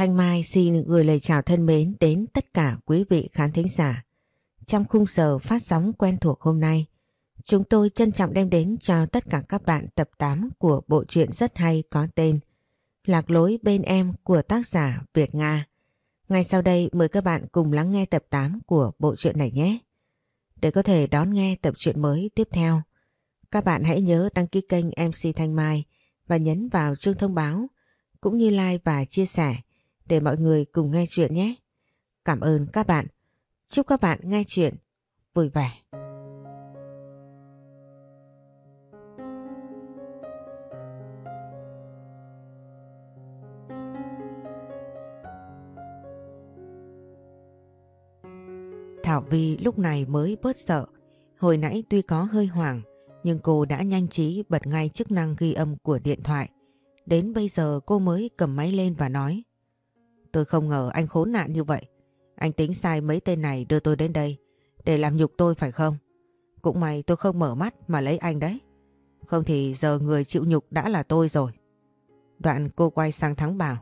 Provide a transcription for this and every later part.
Thanh Mai xin gửi lời chào thân mến đến tất cả quý vị khán thính giả. Trong khung giờ phát sóng quen thuộc hôm nay, chúng tôi trân trọng đem đến cho tất cả các bạn tập 8 của bộ truyện rất hay có tên Lạc lối bên em của tác giả Việt Nga. Ngay sau đây mời các bạn cùng lắng nghe tập 8 của bộ truyện này nhé. Để có thể đón nghe tập truyện mới tiếp theo, các bạn hãy nhớ đăng ký kênh MC Thanh Mai và nhấn vào chuông thông báo cũng như like và chia sẻ để mọi người cùng nghe chuyện nhé. Cảm ơn các bạn. Chúc các bạn nghe chuyện vui vẻ. Thảo Vi lúc này mới bớt sợ. Hồi nãy tuy có hơi hoảng, nhưng cô đã nhanh trí bật ngay chức năng ghi âm của điện thoại. Đến bây giờ cô mới cầm máy lên và nói Tôi không ngờ anh khốn nạn như vậy. Anh tính sai mấy tên này đưa tôi đến đây để làm nhục tôi phải không? Cũng may tôi không mở mắt mà lấy anh đấy. Không thì giờ người chịu nhục đã là tôi rồi. Đoạn cô quay sang Thắng bảo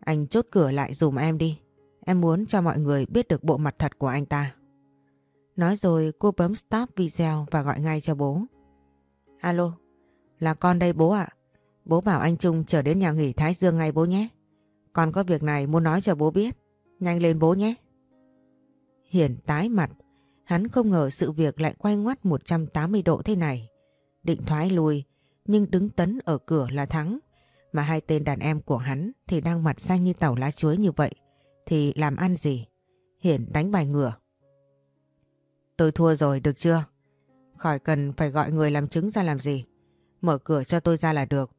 Anh chốt cửa lại dùm em đi. Em muốn cho mọi người biết được bộ mặt thật của anh ta. Nói rồi cô bấm stop video và gọi ngay cho bố. Alo, là con đây bố ạ. Bố bảo anh Trung trở đến nhà nghỉ Thái Dương ngay bố nhé. Con có việc này muốn nói cho bố biết. Nhanh lên bố nhé. Hiển tái mặt. Hắn không ngờ sự việc lại quay ngoắt 180 độ thế này. Định thoái lui, nhưng đứng tấn ở cửa là thắng. Mà hai tên đàn em của hắn thì đang mặt xanh như tàu lá chuối như vậy. Thì làm ăn gì? Hiển đánh bài ngửa. Tôi thua rồi được chưa? Khỏi cần phải gọi người làm chứng ra làm gì. Mở cửa cho tôi ra là được.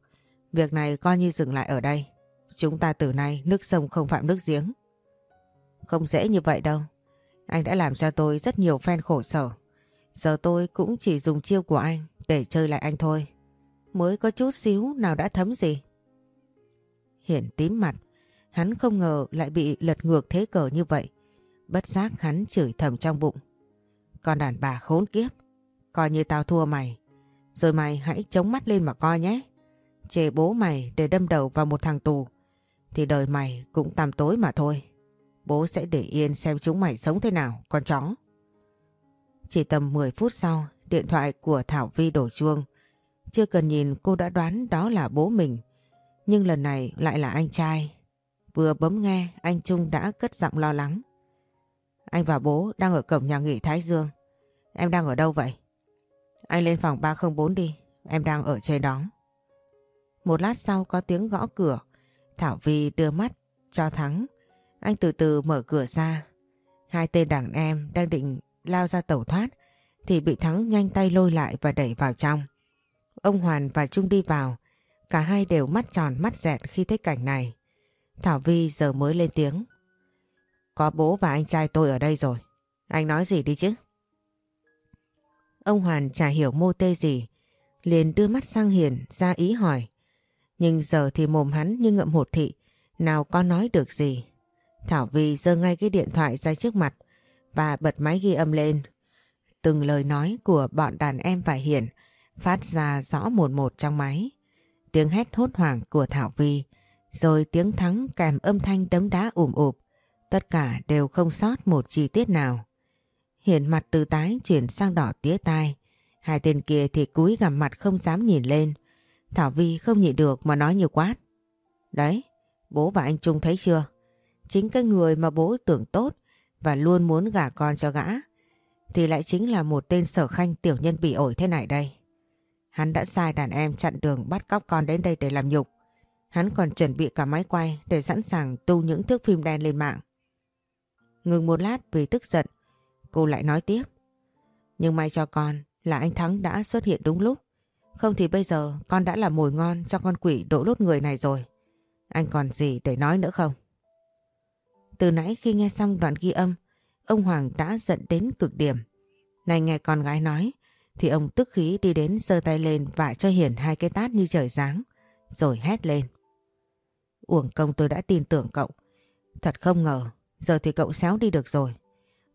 Việc này coi như dừng lại ở đây. Chúng ta từ nay, nước sông không phạm nước giếng. Không dễ như vậy đâu. Anh đã làm cho tôi rất nhiều fan khổ sở. Giờ tôi cũng chỉ dùng chiêu của anh để chơi lại anh thôi. Mới có chút xíu nào đã thấm gì. Hiển tím mặt. Hắn không ngờ lại bị lật ngược thế cờ như vậy. Bất giác hắn chửi thầm trong bụng. Con đàn bà khốn kiếp. Coi như tao thua mày. Rồi mày hãy chống mắt lên mà coi nhé. Chê bố mày để đâm đầu vào một thằng tù thì đời mày cũng tăm tối mà thôi. Bố sẽ để yên xem chúng mày sống thế nào, con chó. Chỉ tầm 10 phút sau, điện thoại của Thảo Vi đổ chuông. Chưa cần nhìn cô đã đoán đó là bố mình. Nhưng lần này lại là anh trai. Vừa bấm nghe, anh Trung đã cất giọng lo lắng. Anh và bố đang ở cổng nhà nghỉ Thái Dương. Em đang ở đâu vậy? Anh lên phòng 304 đi, em đang ở trên đó. Một lát sau có tiếng gõ cửa. Thảo Vi đưa mắt, cho Thắng. Anh từ từ mở cửa ra. Hai tên đàn em đang định lao ra tẩu thoát, thì bị Thắng nhanh tay lôi lại và đẩy vào trong. Ông Hoàn và Trung đi vào. Cả hai đều mắt tròn, mắt dẹt khi thấy cảnh này. Thảo Vi giờ mới lên tiếng. Có bố và anh trai tôi ở đây rồi. Anh nói gì đi chứ? Ông Hoàn chả hiểu mô tê gì. Liền đưa mắt sang Hiền ra ý hỏi. Nhưng giờ thì mồm hắn như ngậm hột thị, nào có nói được gì. Thảo Vi giơ ngay cái điện thoại ra trước mặt và bật máy ghi âm lên. Từng lời nói của bọn đàn em và Hiển phát ra rõ một một trong máy. Tiếng hét hốt hoảng của Thảo Vi, rồi tiếng thắng kèm âm thanh đấm đá ủm ụp. Tất cả đều không sót một chi tiết nào. Hiển mặt từ tái chuyển sang đỏ tía tai. Hai tên kia thì cúi gằm mặt không dám nhìn lên. Thảo Vi không nhịn được mà nói nhiều quát. Đấy, bố và anh Trung thấy chưa? Chính cái người mà bố tưởng tốt và luôn muốn gả con cho gã thì lại chính là một tên sở khanh tiểu nhân bị ổi thế này đây. Hắn đã sai đàn em chặn đường bắt cóc con đến đây để làm nhục. Hắn còn chuẩn bị cả máy quay để sẵn sàng tu những thước phim đen lên mạng. Ngừng một lát vì tức giận, cô lại nói tiếp. Nhưng may cho con là anh Thắng đã xuất hiện đúng lúc. Không thì bây giờ con đã là mồi ngon cho con quỷ đổ lốt người này rồi. Anh còn gì để nói nữa không? Từ nãy khi nghe xong đoạn ghi âm, ông Hoàng đã giận đến cực điểm. Này nghe con gái nói, thì ông tức khí đi đến giơ tay lên và cho Hiển hai cái tát như trời giáng, rồi hét lên. Uổng công tôi đã tin tưởng cậu. Thật không ngờ, giờ thì cậu xéo đi được rồi.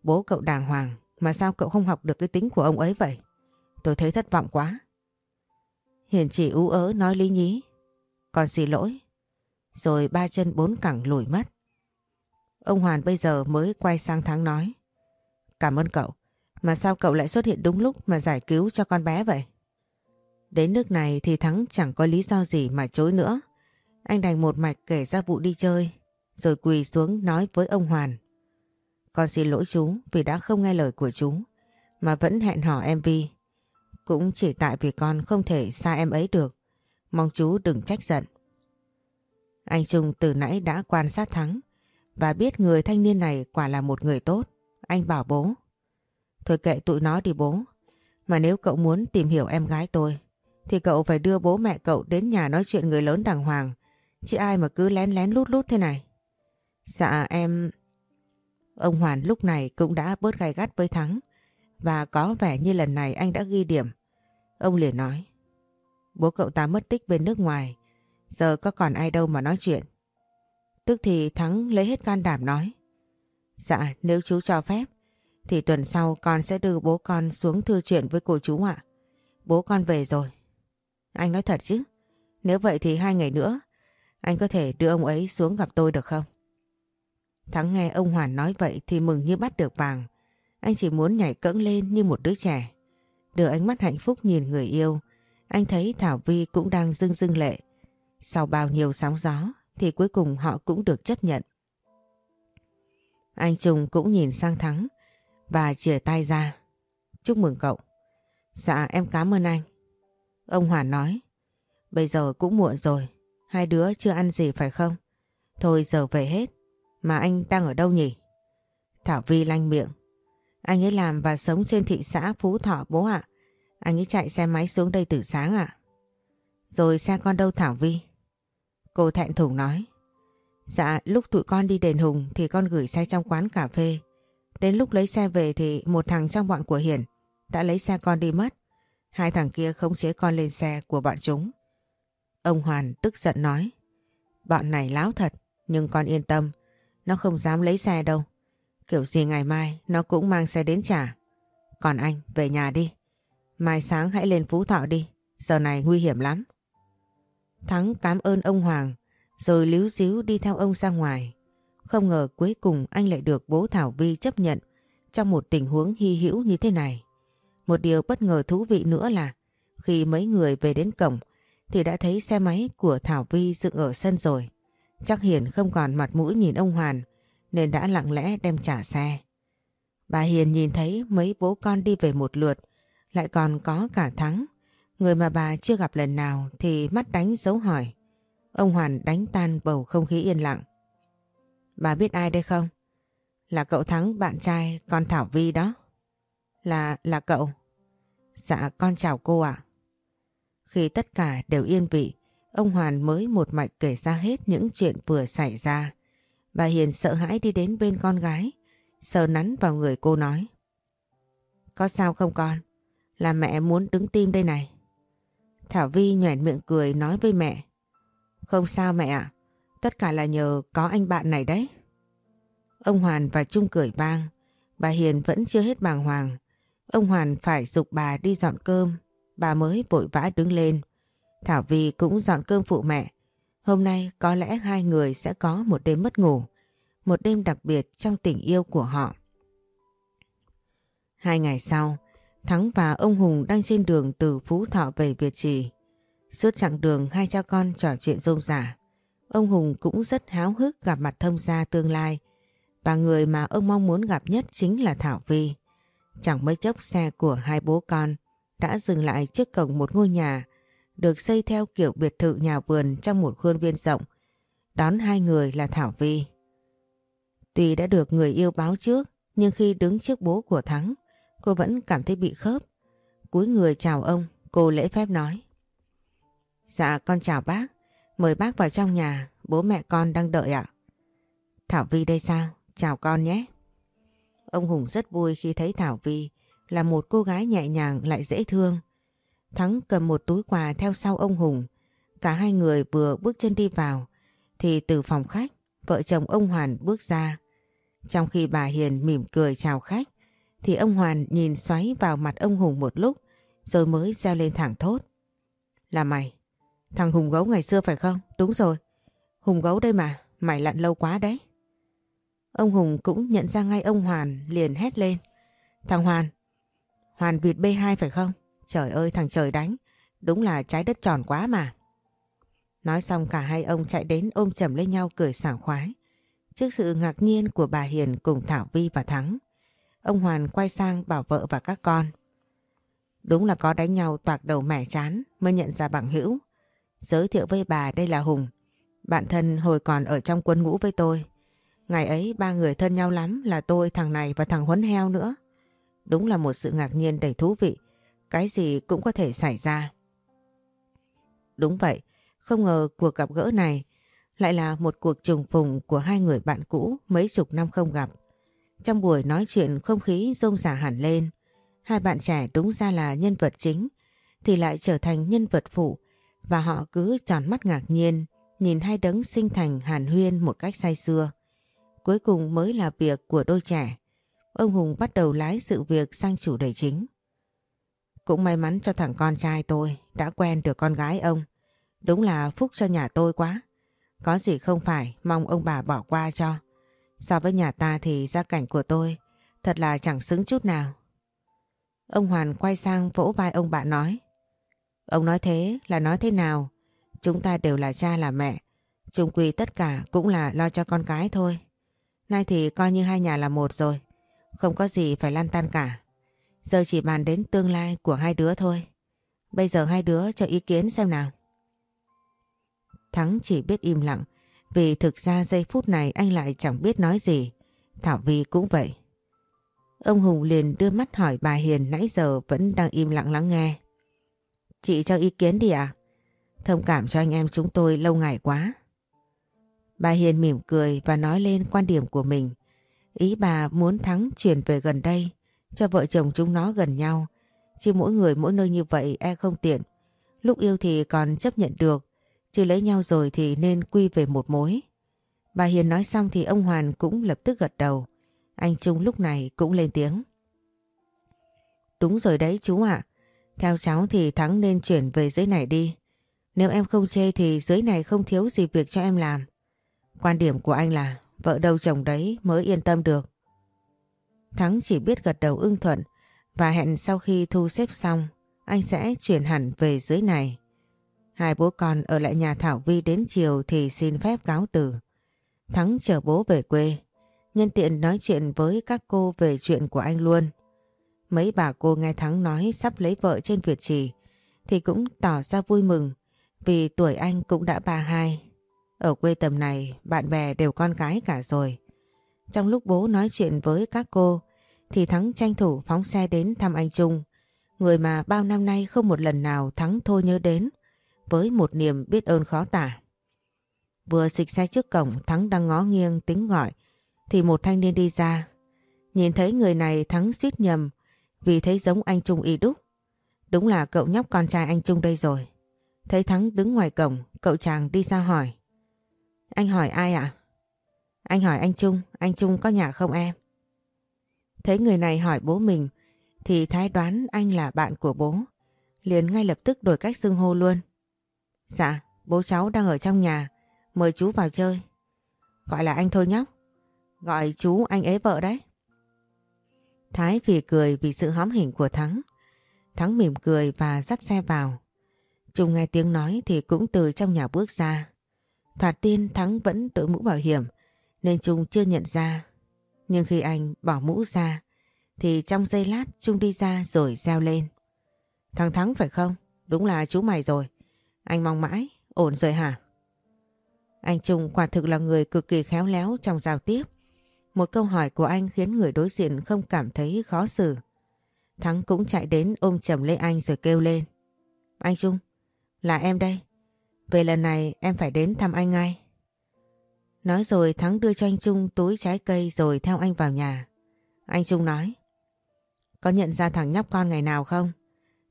Bố cậu đàng hoàng, mà sao cậu không học được cái tính của ông ấy vậy? Tôi thấy thất vọng quá. Hiền chỉ ú ớ nói lý nhí. Con xin lỗi. rồi ba chân bốn cẳng lùi mất. Ông Hoàn bây giờ mới quay sang Thắng nói. Cảm ơn cậu, mà sao cậu lại xuất hiện đúng lúc mà giải cứu cho con bé vậy? Đến nước này thì Thắng chẳng có lý do gì mà chối nữa. Anh đành một mạch kể ra vụ đi chơi, rồi quỳ xuống nói với ông Hoàn. Con xin lỗi chú vì đã không nghe lời của chú, mà vẫn hẹn hò em Vi. Cũng chỉ tại vì con không thể xa em ấy được. Mong chú đừng trách giận. Anh Trung từ nãy đã quan sát Thắng, và biết người thanh niên này quả là một người tốt. Anh bảo bố. Thôi kệ tụi nó đi bố. Mà nếu cậu muốn tìm hiểu em gái tôi, thì cậu phải đưa bố mẹ cậu đến nhà nói chuyện người lớn đàng hoàng. Chứ ai mà cứ lén lén lút lút thế này. Dạ em... Ông Hoàn lúc này cũng đã bớt gai gắt với Thắng, và có vẻ như lần này anh đã ghi điểm. Ông liền nói, Bố cậu ta mất tích bên nước ngoài, Giờ có còn ai đâu mà nói chuyện. Tức thì Thắng lấy hết can đảm nói Dạ nếu chú cho phép, Thì tuần sau con sẽ đưa bố con xuống thư chuyện với cô chú ạ. Bố con về rồi. Anh nói thật chứ, Nếu vậy thì hai ngày nữa, Anh có thể đưa ông ấy xuống gặp tôi được không? Thắng nghe ông Hoàn nói vậy Thì mừng như bắt được vàng. Anh chỉ muốn nhảy cẫng lên như một đứa trẻ. Đưa ánh mắt hạnh phúc nhìn người yêu. Anh thấy Thảo Vi cũng đang dưng dưng lệ. Sau bao nhiêu sóng gió, Thì cuối cùng họ cũng được chấp nhận. Anh Trung cũng nhìn sang Thắng Và chìa tay ra. Chúc mừng cậu. Dạ em cảm ơn anh. Ông Hoàn nói. Bây giờ cũng muộn rồi, Hai đứa chưa ăn gì phải không? Thôi giờ về hết, Mà anh đang ở đâu nhỉ? Thảo Vi lanh miệng anh ấy làm và sống trên thị xã Phú Thọ, bố ạ. Anh ấy chạy xe máy xuống đây từ sáng ạ. Rồi xe con đâu Thảo Vi? Cô thẹn thùng nói. Dạ lúc tụi con đi đền Hùng thì con gửi xe trong quán cà phê. Đến lúc lấy xe về thì một thằng trong bọn của Hiển đã lấy xe con đi mất. Hai thằng kia không chế con lên xe của bọn chúng. Ông Hoàn tức giận nói. Bọn này láo thật, nhưng con yên tâm. Nó không dám lấy xe đâu. Kiểu gì ngày mai nó cũng mang xe đến trả. Còn anh, về nhà đi. Mai sáng hãy lên Phú Thọ đi. Giờ này nguy hiểm lắm. Thắng cảm ơn ông Hoàng, rồi líu díu đi theo ông ra ngoài. Không ngờ cuối cùng anh lại được bố Thảo Vi chấp nhận trong một tình huống hy hữu như thế này. Một điều bất ngờ thú vị nữa là khi mấy người về đến cổng thì đã thấy xe máy của Thảo Vi dựng ở sân rồi. Chắc Hiền không còn mặt mũi nhìn ông Hoàn nên đã lặng lẽ đem trả xe. Bà Hiền nhìn thấy mấy bố con đi về một lượt, lại còn có cả Thắng. Người mà bà chưa gặp lần nào thì mắt đánh dấu hỏi. Ông Hoàn đánh tan bầu không khí yên lặng. Bà biết ai đây không? Là cậu Thắng bạn trai con Thảo Vi đó. Là, là cậu. Dạ con chào cô ạ. Khi tất cả đều yên vị, ông Hoàn mới một mạch kể ra hết những chuyện vừa xảy ra. Bà Hiền sợ hãi đi đến bên con gái, sờ nắn vào người cô nói. Có sao không con? Là mẹ muốn đứng tim đây này. Thảo Vi nhoẻn miệng cười nói với mẹ. Không sao mẹ ạ, tất cả là nhờ có anh bạn này đấy. Ông Hoàn và Trung cười vang, bà Hiền vẫn chưa hết bàng hoàng. Ông Hoàn phải dục bà đi dọn cơm, bà mới vội vã đứng lên. Thảo Vi cũng dọn cơm phụ mẹ, Hôm nay có lẽ hai người sẽ có một đêm mất ngủ, một đêm đặc biệt trong tình yêu của họ. Hai ngày sau, Thắng và ông Hùng đang trên đường từ Phú Thọ về Việt Trì. Suốt chặng đường hai cha con trò chuyện rôm rả. Ông Hùng cũng rất háo hức gặp mặt thông gia tương lai và người mà ông mong muốn gặp nhất chính là Thảo Vi. Chẳng mấy chốc xe của hai bố con đã dừng lại trước cổng một ngôi nhà được xây theo kiểu biệt thự nhà vườn trong một khuôn viên rộng. Đón hai người là Thảo Vi. Tuy đã được người yêu báo trước, nhưng khi đứng trước bố của Thắng, cô vẫn cảm thấy bị khớp. Cúi người chào ông, cô lễ phép nói. Dạ con chào bác, mời bác vào trong nhà, bố mẹ con đang đợi ạ. Thảo Vi đây sao? Chào con nhé. Ông Hùng rất vui khi thấy Thảo Vi là một cô gái nhẹ nhàng lại dễ thương. Thắng cầm một túi quà theo sau ông Hùng. Cả hai người vừa bước chân đi vào thì từ phòng khách vợ chồng ông Hoàn bước ra. Trong khi bà Hiền mỉm cười chào khách thì ông Hoàn nhìn xoáy vào mặt ông Hùng một lúc rồi mới reo lên thẳng thốt. Là mày, thằng Hùng gấu ngày xưa phải không? Đúng rồi. Hùng gấu đây mà, mày lặn lâu quá đấy. Ông Hùng cũng nhận ra ngay ông Hoàn liền hét lên. Thằng Hoàn, Hoàn Việt B2 phải không? Trời ơi thằng trời đánh, đúng là trái đất tròn quá mà. Nói xong cả hai ông chạy đến ôm chầm lấy nhau cười sảng khoái. Trước sự ngạc nhiên của bà Hiền cùng Thảo Vi và Thắng, ông Hoàn quay sang bảo vợ và các con. Đúng là có đánh nhau toạc đầu mẻ chán mới nhận ra bằng hữu. Giới thiệu với bà đây là Hùng, bạn thân hồi còn ở trong quân ngũ với tôi. Ngày ấy ba người thân nhau lắm là tôi, thằng này và thằng Huấn Heo nữa. Đúng là một sự ngạc nhiên đầy thú vị. Cái gì cũng có thể xảy ra. Đúng vậy, không ngờ cuộc gặp gỡ này lại là một cuộc trùng phùng của hai người bạn cũ mấy chục năm không gặp. Trong buổi nói chuyện không khí rôm rả hẳn lên. Hai bạn trẻ đúng ra là nhân vật chính thì lại trở thành nhân vật phụ và họ cứ tròn mắt ngạc nhiên nhìn hai đấng sinh thành hàn huyên một cách say xưa. Cuối cùng mới là việc của đôi trẻ. Ông Hùng bắt đầu lái sự việc sang chủ đề chính. Cũng may mắn cho thằng con trai tôi đã quen được con gái ông. Đúng là phúc cho nhà tôi quá. Có gì không phải mong ông bà bỏ qua cho. So với nhà ta thì gia cảnh của tôi thật là chẳng xứng chút nào. Ông Hoàn quay sang vỗ vai ông bạn nói. Ông nói thế là nói thế nào? Chúng ta đều là cha là mẹ. Trung quy tất cả cũng là lo cho con cái thôi. Nay thì coi như hai nhà là một rồi. Không có gì phải lan tan cả. Giờ chỉ bàn đến tương lai của hai đứa thôi. Bây giờ hai đứa cho ý kiến xem nào. Thắng chỉ biết im lặng, vì thực ra giây phút này anh lại chẳng biết nói gì. Thảo Vi cũng vậy. Ông Hùng liền đưa mắt hỏi bà Hiền nãy giờ vẫn đang im lặng lắng nghe. Chị cho ý kiến đi à? Thông cảm cho anh em chúng tôi lâu ngày quá. Bà Hiền mỉm cười và nói lên quan điểm của mình. Ý bà muốn Thắng chuyển về gần đây cho vợ chồng chúng nó gần nhau. Chứ mỗi người mỗi nơi như vậy e không tiện. Lúc yêu thì còn chấp nhận được. Chứ lấy nhau rồi thì nên quy về một mối. Bà Hiền nói xong thì ông Hoàn cũng lập tức gật đầu. Anh Trung lúc này cũng lên tiếng. Đúng rồi đấy chú ạ. Theo cháu thì Thắng nên chuyển về dưới này đi. Nếu em không chê thì dưới này không thiếu gì việc cho em làm. Quan điểm của anh là vợ đâu chồng đấy mới yên tâm được. Thắng chỉ biết gật đầu ưng thuận và hẹn sau khi thu xếp xong anh sẽ chuyển hẳn về dưới này. Hai bố con ở lại nhà Thảo Vi đến chiều thì xin phép cáo từ. Thắng chở bố về quê, nhân tiện nói chuyện với các cô về chuyện của anh luôn. Mấy bà cô nghe Thắng nói sắp lấy vợ trên Việt Trì thì cũng tỏ ra vui mừng vì tuổi anh cũng đã 32. Ở quê tầm này bạn bè đều con gái cả rồi. Trong lúc bố nói chuyện với các cô thì Thắng tranh thủ phóng xe đến thăm anh Trung. Người mà bao năm nay không một lần nào Thắng thôi nhớ đến với một niềm biết ơn khó tả. Vừa xịch xe trước cổng Thắng đang ngó nghiêng tính gọi thì một thanh niên đi ra. Nhìn thấy người này Thắng suýt nhầm vì thấy giống anh Trung y đúc. Đúng là cậu nhóc con trai anh Trung đây rồi. Thấy Thắng đứng ngoài cổng, cậu chàng đi ra hỏi. Anh hỏi ai ạ? Anh hỏi anh Trung, anh Trung có nhà không em? Thấy người này hỏi bố mình thì Thái đoán anh là bạn của bố. Liền ngay lập tức đổi cách xưng hô luôn. Dạ, bố cháu đang ở trong nhà, mời chú vào chơi. Gọi là anh thôi nhóc. Gọi chú anh ế vợ đấy. Thái phì cười vì sự hóm hình của Thắng. Thắng mỉm cười và dắt xe vào. Trung nghe tiếng nói thì cũng từ trong nhà bước ra. Thoạt tiên Thắng vẫn đội mũ bảo hiểm nên Trung chưa nhận ra. Nhưng khi anh bỏ mũ ra thì trong giây lát Trung đi ra rồi reo lên. Thằng Thắng phải không? Đúng là chú mày rồi. Anh mong mãi, ổn rồi hả? Anh Trung quả thực là người cực kỳ khéo léo trong giao tiếp. Một câu hỏi của anh khiến người đối diện không cảm thấy khó xử. Thắng cũng chạy đến ôm chầm lấy anh rồi kêu lên. Anh Trung, là em đây. Về lần này em phải đến thăm anh ngay. Nói rồi Thắng đưa cho anh Trung túi trái cây rồi theo anh vào nhà. Anh Trung nói. Có nhận ra thằng nhóc con ngày nào không?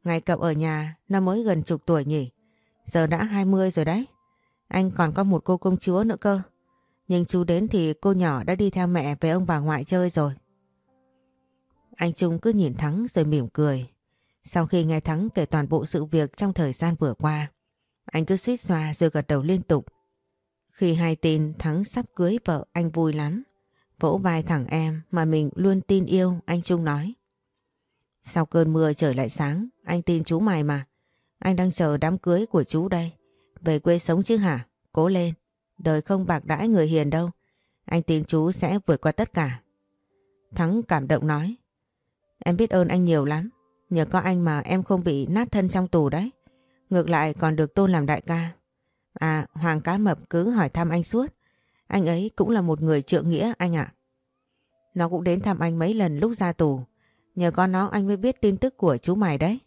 Ngày cậu ở nhà nó mới gần chục tuổi nhỉ? Giờ đã 20 rồi đấy. Anh còn có một cô công chúa nữa cơ. Nhưng chú đến thì cô nhỏ đã đi theo mẹ về ông bà ngoại chơi rồi. Anh Trung cứ nhìn Thắng rồi mỉm cười. Sau khi nghe Thắng kể toàn bộ sự việc trong thời gian vừa qua, anh cứ suýt xoa rồi gật đầu liên tục. Khi hay tin Thắng sắp cưới vợ anh vui lắm. Vỗ vai thẳng em mà mình luôn tin yêu anh Trung nói. Sau cơn mưa trời lại sáng, anh tin chú mày mà. Anh đang chờ đám cưới của chú đây. Về quê sống chứ hả? Cố lên. Đời không bạc đãi người hiền đâu. Anh tin chú sẽ vượt qua tất cả. Thắng cảm động nói. Em biết ơn anh nhiều lắm. Nhờ có anh mà em không bị nát thân trong tù đấy. Ngược lại còn được tôn làm đại ca. À, Hoàng Cá Mập cứ hỏi thăm anh suốt. Anh ấy cũng là một người trượng nghĩa anh ạ. Nó cũng đến thăm anh mấy lần lúc ra tù. Nhờ con nó anh mới biết tin tức của chú mày đấy.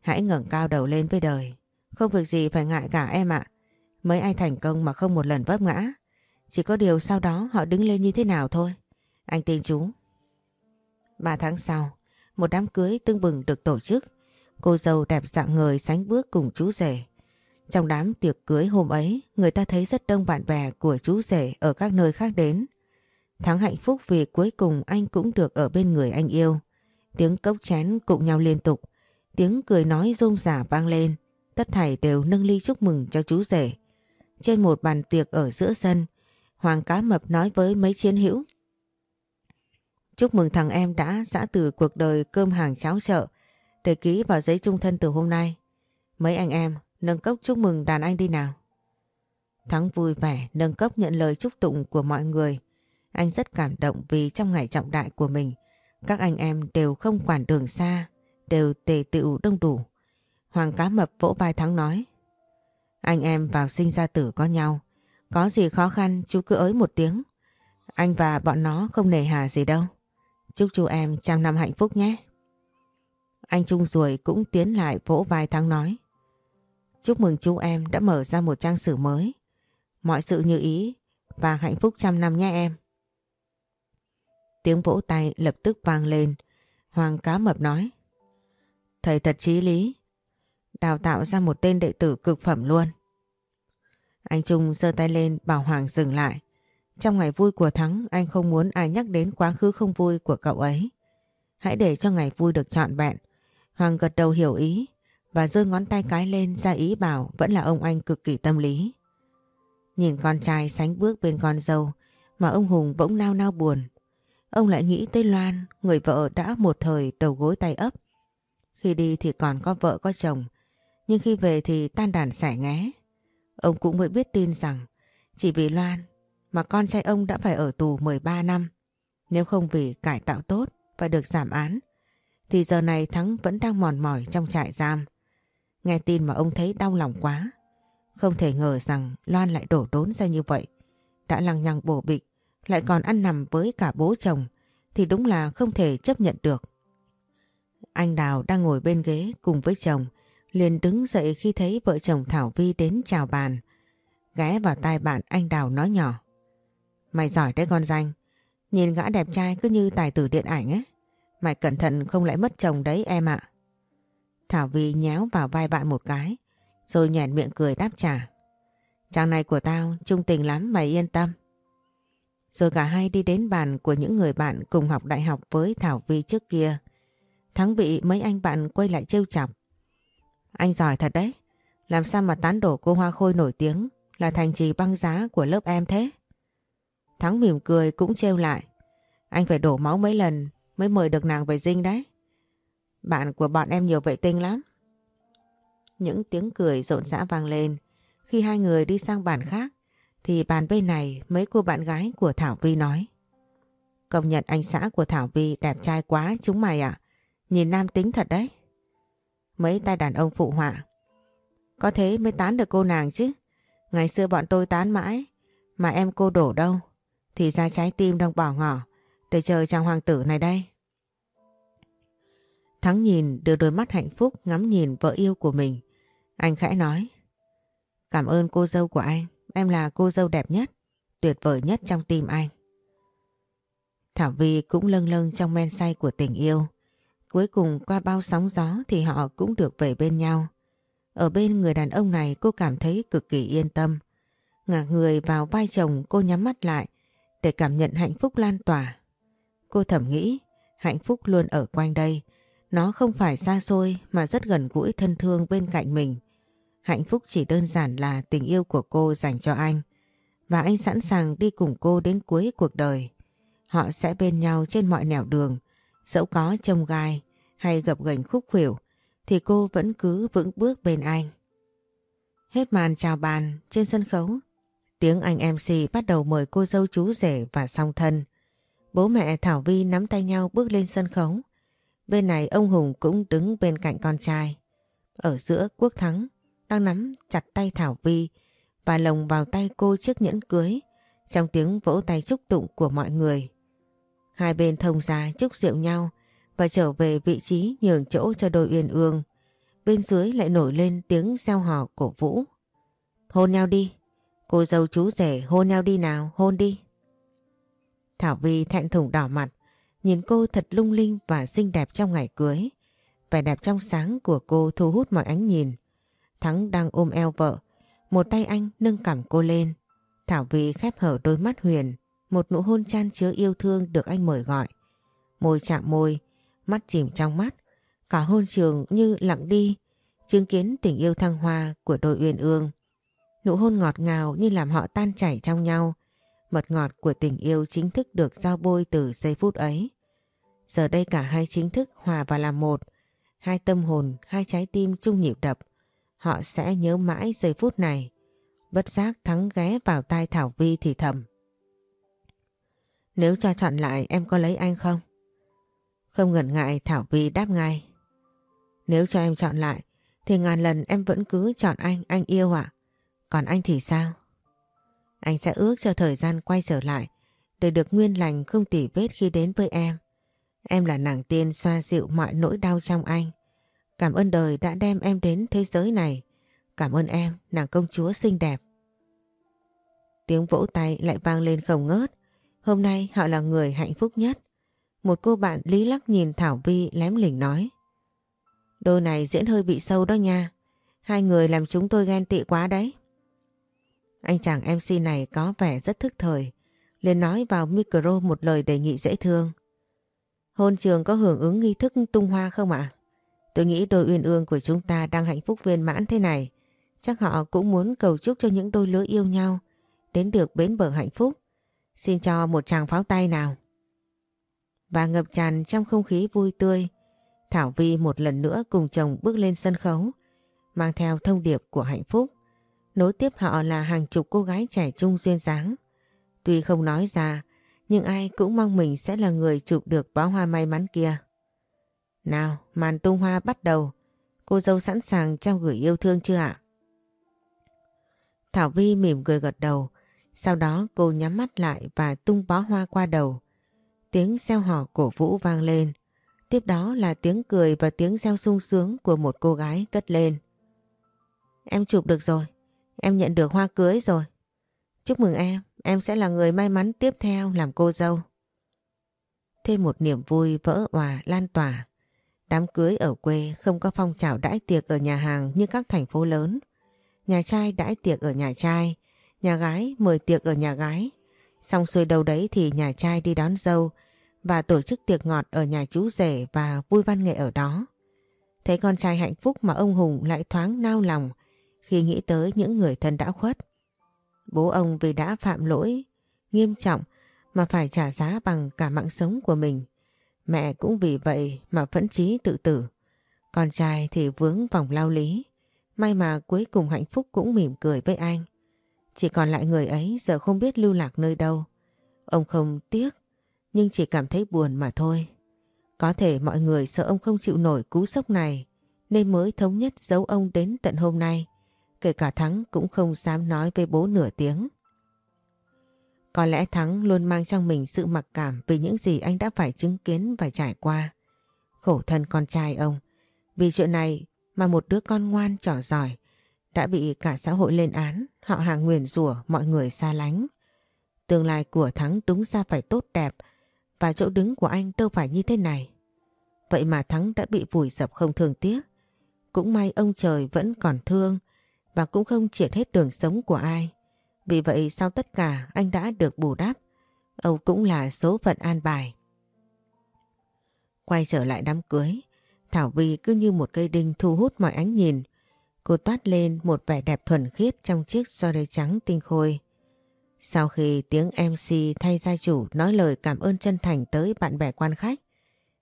Hãy ngẩng cao đầu lên với đời. Không việc gì phải ngại cả em ạ. Mấy ai thành công mà không một lần vấp ngã. Chỉ có điều sau đó họ đứng lên như thế nào thôi. Anh tin chú. Ba tháng sau, một đám cưới tưng bừng được tổ chức. Cô dâu đẹp dạng người sánh bước cùng chú rể. Trong đám tiệc cưới hôm ấy, người ta thấy rất đông bạn bè của chú rể ở các nơi khác đến. Thắng hạnh phúc vì cuối cùng anh cũng được ở bên người anh yêu. Tiếng cốc chén cụng nhau liên tục, tiếng cười nói rôm rả vang lên. Tất thảy đều nâng ly chúc mừng cho chú rể. Trên một bàn tiệc ở giữa sân, Hoàng Cá Mập nói với mấy chiến hữu. Chúc mừng thằng em đã giã từ cuộc đời cơm hàng cháo chợ để ký vào giấy trung thân từ hôm nay. Mấy anh em nâng cốc chúc mừng đàn anh đi nào. Thắng vui vẻ nâng cốc nhận lời chúc tụng của mọi người. Anh rất cảm động vì trong ngày trọng đại của mình, các anh em đều không quản đường xa, đều tề tựu đông đủ. Hoàng cá mập vỗ vai Thắng nói. Anh em vào sinh ra tử có nhau, có gì khó khăn chú cứ ới một tiếng. Anh và bọn nó không nề hà gì đâu. Chúc chú em trăm năm hạnh phúc nhé. Anh Trung Ruồi cũng tiến lại vỗ vai Thắng nói. Chúc mừng chú em đã mở ra một trang sử mới. Mọi sự như ý và hạnh phúc trăm năm nhé em. Tiếng vỗ tay lập tức vang lên. Hoàng Cá Mập nói. Thầy thật chí lý. Đào tạo ra một tên đệ tử cực phẩm luôn. Anh Trung giơ tay lên bảo Hoàng dừng lại. Trong ngày vui của Thắng, anh không muốn ai nhắc đến quá khứ không vui của cậu ấy. Hãy để cho ngày vui được trọn vẹn. Hoàng gật đầu hiểu ý và giơ ngón tay cái lên ra ý bảo vẫn là ông anh cực kỳ tâm lý. Nhìn con trai sánh bước bên con dâu mà ông Hùng bỗng nao nao buồn. Ông lại nghĩ tới Loan, người vợ đã một thời đầu gối tay ấp. Khi đi thì còn có vợ có chồng, nhưng khi về thì tan đàn xẻ ngé Ông cũng mới biết tin rằng chỉ vì Loan mà con trai ông đã phải ở tù 13 năm. Nếu không vì cải tạo tốt và được giảm án, thì giờ này Thắng vẫn đang mòn mỏi trong trại giam. Nghe tin mà ông thấy đau lòng quá. Không thể ngờ rằng Loan lại đổ đốn ra như vậy. Đã lăng nhăng bổ bịch, lại còn ăn nằm với cả bố chồng, thì đúng là không thể chấp nhận được. Anh Đào đang ngồi bên ghế cùng với chồng, liền đứng dậy khi thấy vợ chồng Thảo Vi đến chào bàn. Ghé vào tai bạn anh Đào nói nhỏ. Mày giỏi đấy con danh, nhìn gã đẹp trai cứ như tài tử điện ảnh ấy. Mày cẩn thận không lại mất chồng đấy em ạ. Thảo Vy nhéo vào vai bạn một cái, rồi nhẹn miệng cười đáp trả. Chàng này của tao trung tình lắm mày yên tâm. Rồi cả hai đi đến bàn của những người bạn cùng học đại học với Thảo Vy trước kia. Thắng bị mấy anh bạn quay lại trêu chọc. Anh giỏi thật đấy. Làm sao mà tán đổ cô Hoa Khôi nổi tiếng là thành trì băng giá của lớp em thế? Thắng mỉm cười cũng trêu lại. Anh phải đổ máu mấy lần mới mời được nàng về dinh đấy. Bạn của bọn em nhiều vệ tinh lắm. Những tiếng cười rộn rã vang lên. Khi hai người đi sang bàn khác, thì bàn bên này mấy cô bạn gái của Thảo Vi nói. Công nhận anh xã của Thảo Vi đẹp trai quá chúng mày ạ. Nhìn nam tính thật đấy. Mấy tay đàn ông phụ họa. Có thế mới tán được cô nàng chứ. Ngày xưa bọn tôi tán mãi. Mà em cô đổ đâu. Thì ra trái tim đang bỏ ngỏ. Để chờ chàng hoàng tử này đây. Thắng nhìn đưa đôi mắt hạnh phúc ngắm nhìn vợ yêu của mình. Anh khẽ nói. Cảm ơn cô dâu của anh. Em là cô dâu đẹp nhất, tuyệt vời nhất trong tim anh. Thảo Vi cũng lâng lâng trong men say của tình yêu. Cuối cùng qua bao sóng gió thì họ cũng được về bên nhau. Ở bên người đàn ông này cô cảm thấy cực kỳ yên tâm. Ngả người vào vai chồng cô nhắm mắt lại để cảm nhận hạnh phúc lan tỏa. Cô thầm nghĩ hạnh phúc luôn ở quanh đây. Nó không phải xa xôi mà rất gần gũi thân thương bên cạnh mình. Hạnh phúc chỉ đơn giản là tình yêu của cô dành cho anh. và anh sẵn sàng đi cùng cô đến cuối cuộc đời. Họ sẽ bên nhau trên mọi nẻo đường, dẫu có trông gai hay gập gành khúc khuỷu thì cô vẫn cứ vững bước bên anh. Hết màn chào bàn trên sân khấu, tiếng anh MC bắt đầu mời cô dâu chú rể và song thân. Bố mẹ Thảo Vi nắm tay nhau bước lên sân khấu. Bên này ông Hùng cũng đứng bên cạnh con trai. Ở giữa Quốc Thắng đang nắm chặt tay Thảo Vi và lồng vào tay cô chiếc nhẫn cưới trong tiếng vỗ tay chúc tụng của mọi người. Hai bên thông ra chúc rượu nhau và trở về vị trí nhường chỗ cho đôi uyên ương. Bên dưới lại nổi lên tiếng gieo hò cổ vũ. Hôn nhau đi, cô dâu chú rể hôn nhau đi nào, hôn đi. Thảo Vi thẹn thùng đỏ mặt, nhìn cô thật lung linh và xinh đẹp trong ngày cưới. Vẻ đẹp trong sáng của cô thu hút mọi ánh nhìn. Thắng đang ôm eo vợ, một tay anh nâng cằm cô lên. Thảo Vy khép hở đôi mắt huyền, một nụ hôn chan chứa yêu thương được anh mời gọi. Môi chạm môi, mắt chìm trong mắt, cả hôn trường như lặng đi, chứng kiến tình yêu thăng hoa của đôi uyên ương. Nụ hôn ngọt ngào như làm họ tan chảy trong nhau, mật ngọt của tình yêu chính thức được giao bôi từ giây phút ấy. Giờ đây cả hai chính thức hòa vào làm một, hai tâm hồn, hai trái tim chung nhịp đập. Họ sẽ nhớ mãi giây phút này. Bất giác thắng ghé vào tai Thảo Vi thì thầm. Nếu cho chọn lại em có lấy anh không? Không ngần ngại Thảo Vi đáp ngay. Nếu cho em chọn lại thì ngàn lần em vẫn cứ chọn anh, anh yêu ạ. Còn anh thì sao? Anh sẽ ước cho thời gian quay trở lại để được nguyên lành không tỉ vết khi đến với em. Em là nàng tiên xoa dịu mọi nỗi đau trong anh. Cảm ơn đời đã đem em đến thế giới này. Cảm ơn em, nàng công chúa xinh đẹp. Tiếng vỗ tay lại vang lên không ngớt. Hôm nay họ là người hạnh phúc nhất. Một cô bạn lý lắc nhìn Thảo Vi lém lỉnh nói. Đôi này diễn hơi bị sâu đó nha. Hai người làm chúng tôi ghen tị quá đấy. Anh chàng MC này có vẻ rất thức thời. liền nói vào micro một lời đề nghị dễ thương. Hôn trường có hưởng ứng nghi thức tung hoa không ạ? Tôi nghĩ đôi uyên ương của chúng ta đang hạnh phúc viên mãn thế này. Chắc họ cũng muốn cầu chúc cho những đôi lứa yêu nhau đến được bến bờ hạnh phúc. Xin cho một chàng pháo tay nào. Và ngập tràn trong không khí vui tươi, Thảo Vi một lần nữa cùng chồng bước lên sân khấu, mang theo thông điệp của hạnh phúc. Nối tiếp họ là hàng chục cô gái trẻ trung duyên dáng. Tuy không nói ra, nhưng ai cũng mong mình sẽ là người chụp được bó hoa may mắn kia. Nào, màn tung hoa bắt đầu. Cô dâu sẵn sàng trao gửi yêu thương chưa ạ? Thảo Vi mỉm cười gật đầu. Sau đó cô nhắm mắt lại và tung bó hoa qua đầu. Tiếng xeo hò cổ vũ vang lên. Tiếp đó là tiếng cười và tiếng reo sung sướng của một cô gái cất lên. Em chụp được rồi. Em nhận được hoa cưới rồi. Chúc mừng em, em sẽ là người may mắn tiếp theo làm cô dâu. Thêm một niềm vui vỡ hòa lan tỏa. Đám cưới ở quê không có phong trào đãi tiệc ở nhà hàng như các thành phố lớn. Nhà trai đãi tiệc ở nhà trai, nhà gái mời tiệc ở nhà gái. Xong xuôi đầu đấy thì nhà trai đi đón dâu và tổ chức tiệc ngọt ở nhà chú rể và vui văn nghệ ở đó. Thấy con trai hạnh phúc mà ông Hùng lại thoáng nao lòng khi nghĩ tới những người thân đã khuất. Bố ông vì đã phạm lỗi nghiêm trọng mà phải trả giá bằng cả mạng sống của mình. Mẹ cũng vì vậy mà phẫn chí tự tử. Con trai thì vướng vòng lao lý. May mà cuối cùng hạnh phúc cũng mỉm cười với anh. Chỉ còn lại người ấy giờ không biết lưu lạc nơi đâu. Ông không tiếc, nhưng chỉ cảm thấy buồn mà thôi. Có thể mọi người sợ ông không chịu nổi cú sốc này, nên mới thống nhất giấu ông đến tận hôm nay. Kể cả Thắng cũng không dám nói với bố nửa tiếng. Có lẽ Thắng luôn mang trong mình sự mặc cảm vì những gì anh đã phải chứng kiến và trải qua. Khổ thân con trai ông. Vì chuyện này mà một đứa con ngoan trỏ giỏi đã bị cả xã hội lên án, họ hàng nguyền rủa mọi người xa lánh. Tương lai của Thắng đúng ra phải tốt đẹp và chỗ đứng của anh đâu phải như thế này. Vậy mà Thắng đã bị vùi dập không thường tiếc. Cũng may ông trời vẫn còn thương và cũng không triệt hết đường sống của ai. Vì vậy sau tất cả anh đã được bù đắp. Âu cũng là số phận an bài. Quay trở lại đám cưới, Thảo Vi cứ như một cây đinh thu hút mọi ánh nhìn. Cô toát lên một vẻ đẹp thuần khiết trong chiếc sorry trắng tinh khôi. Sau khi tiếng MC thay gia chủ nói lời cảm ơn chân thành tới bạn bè quan khách,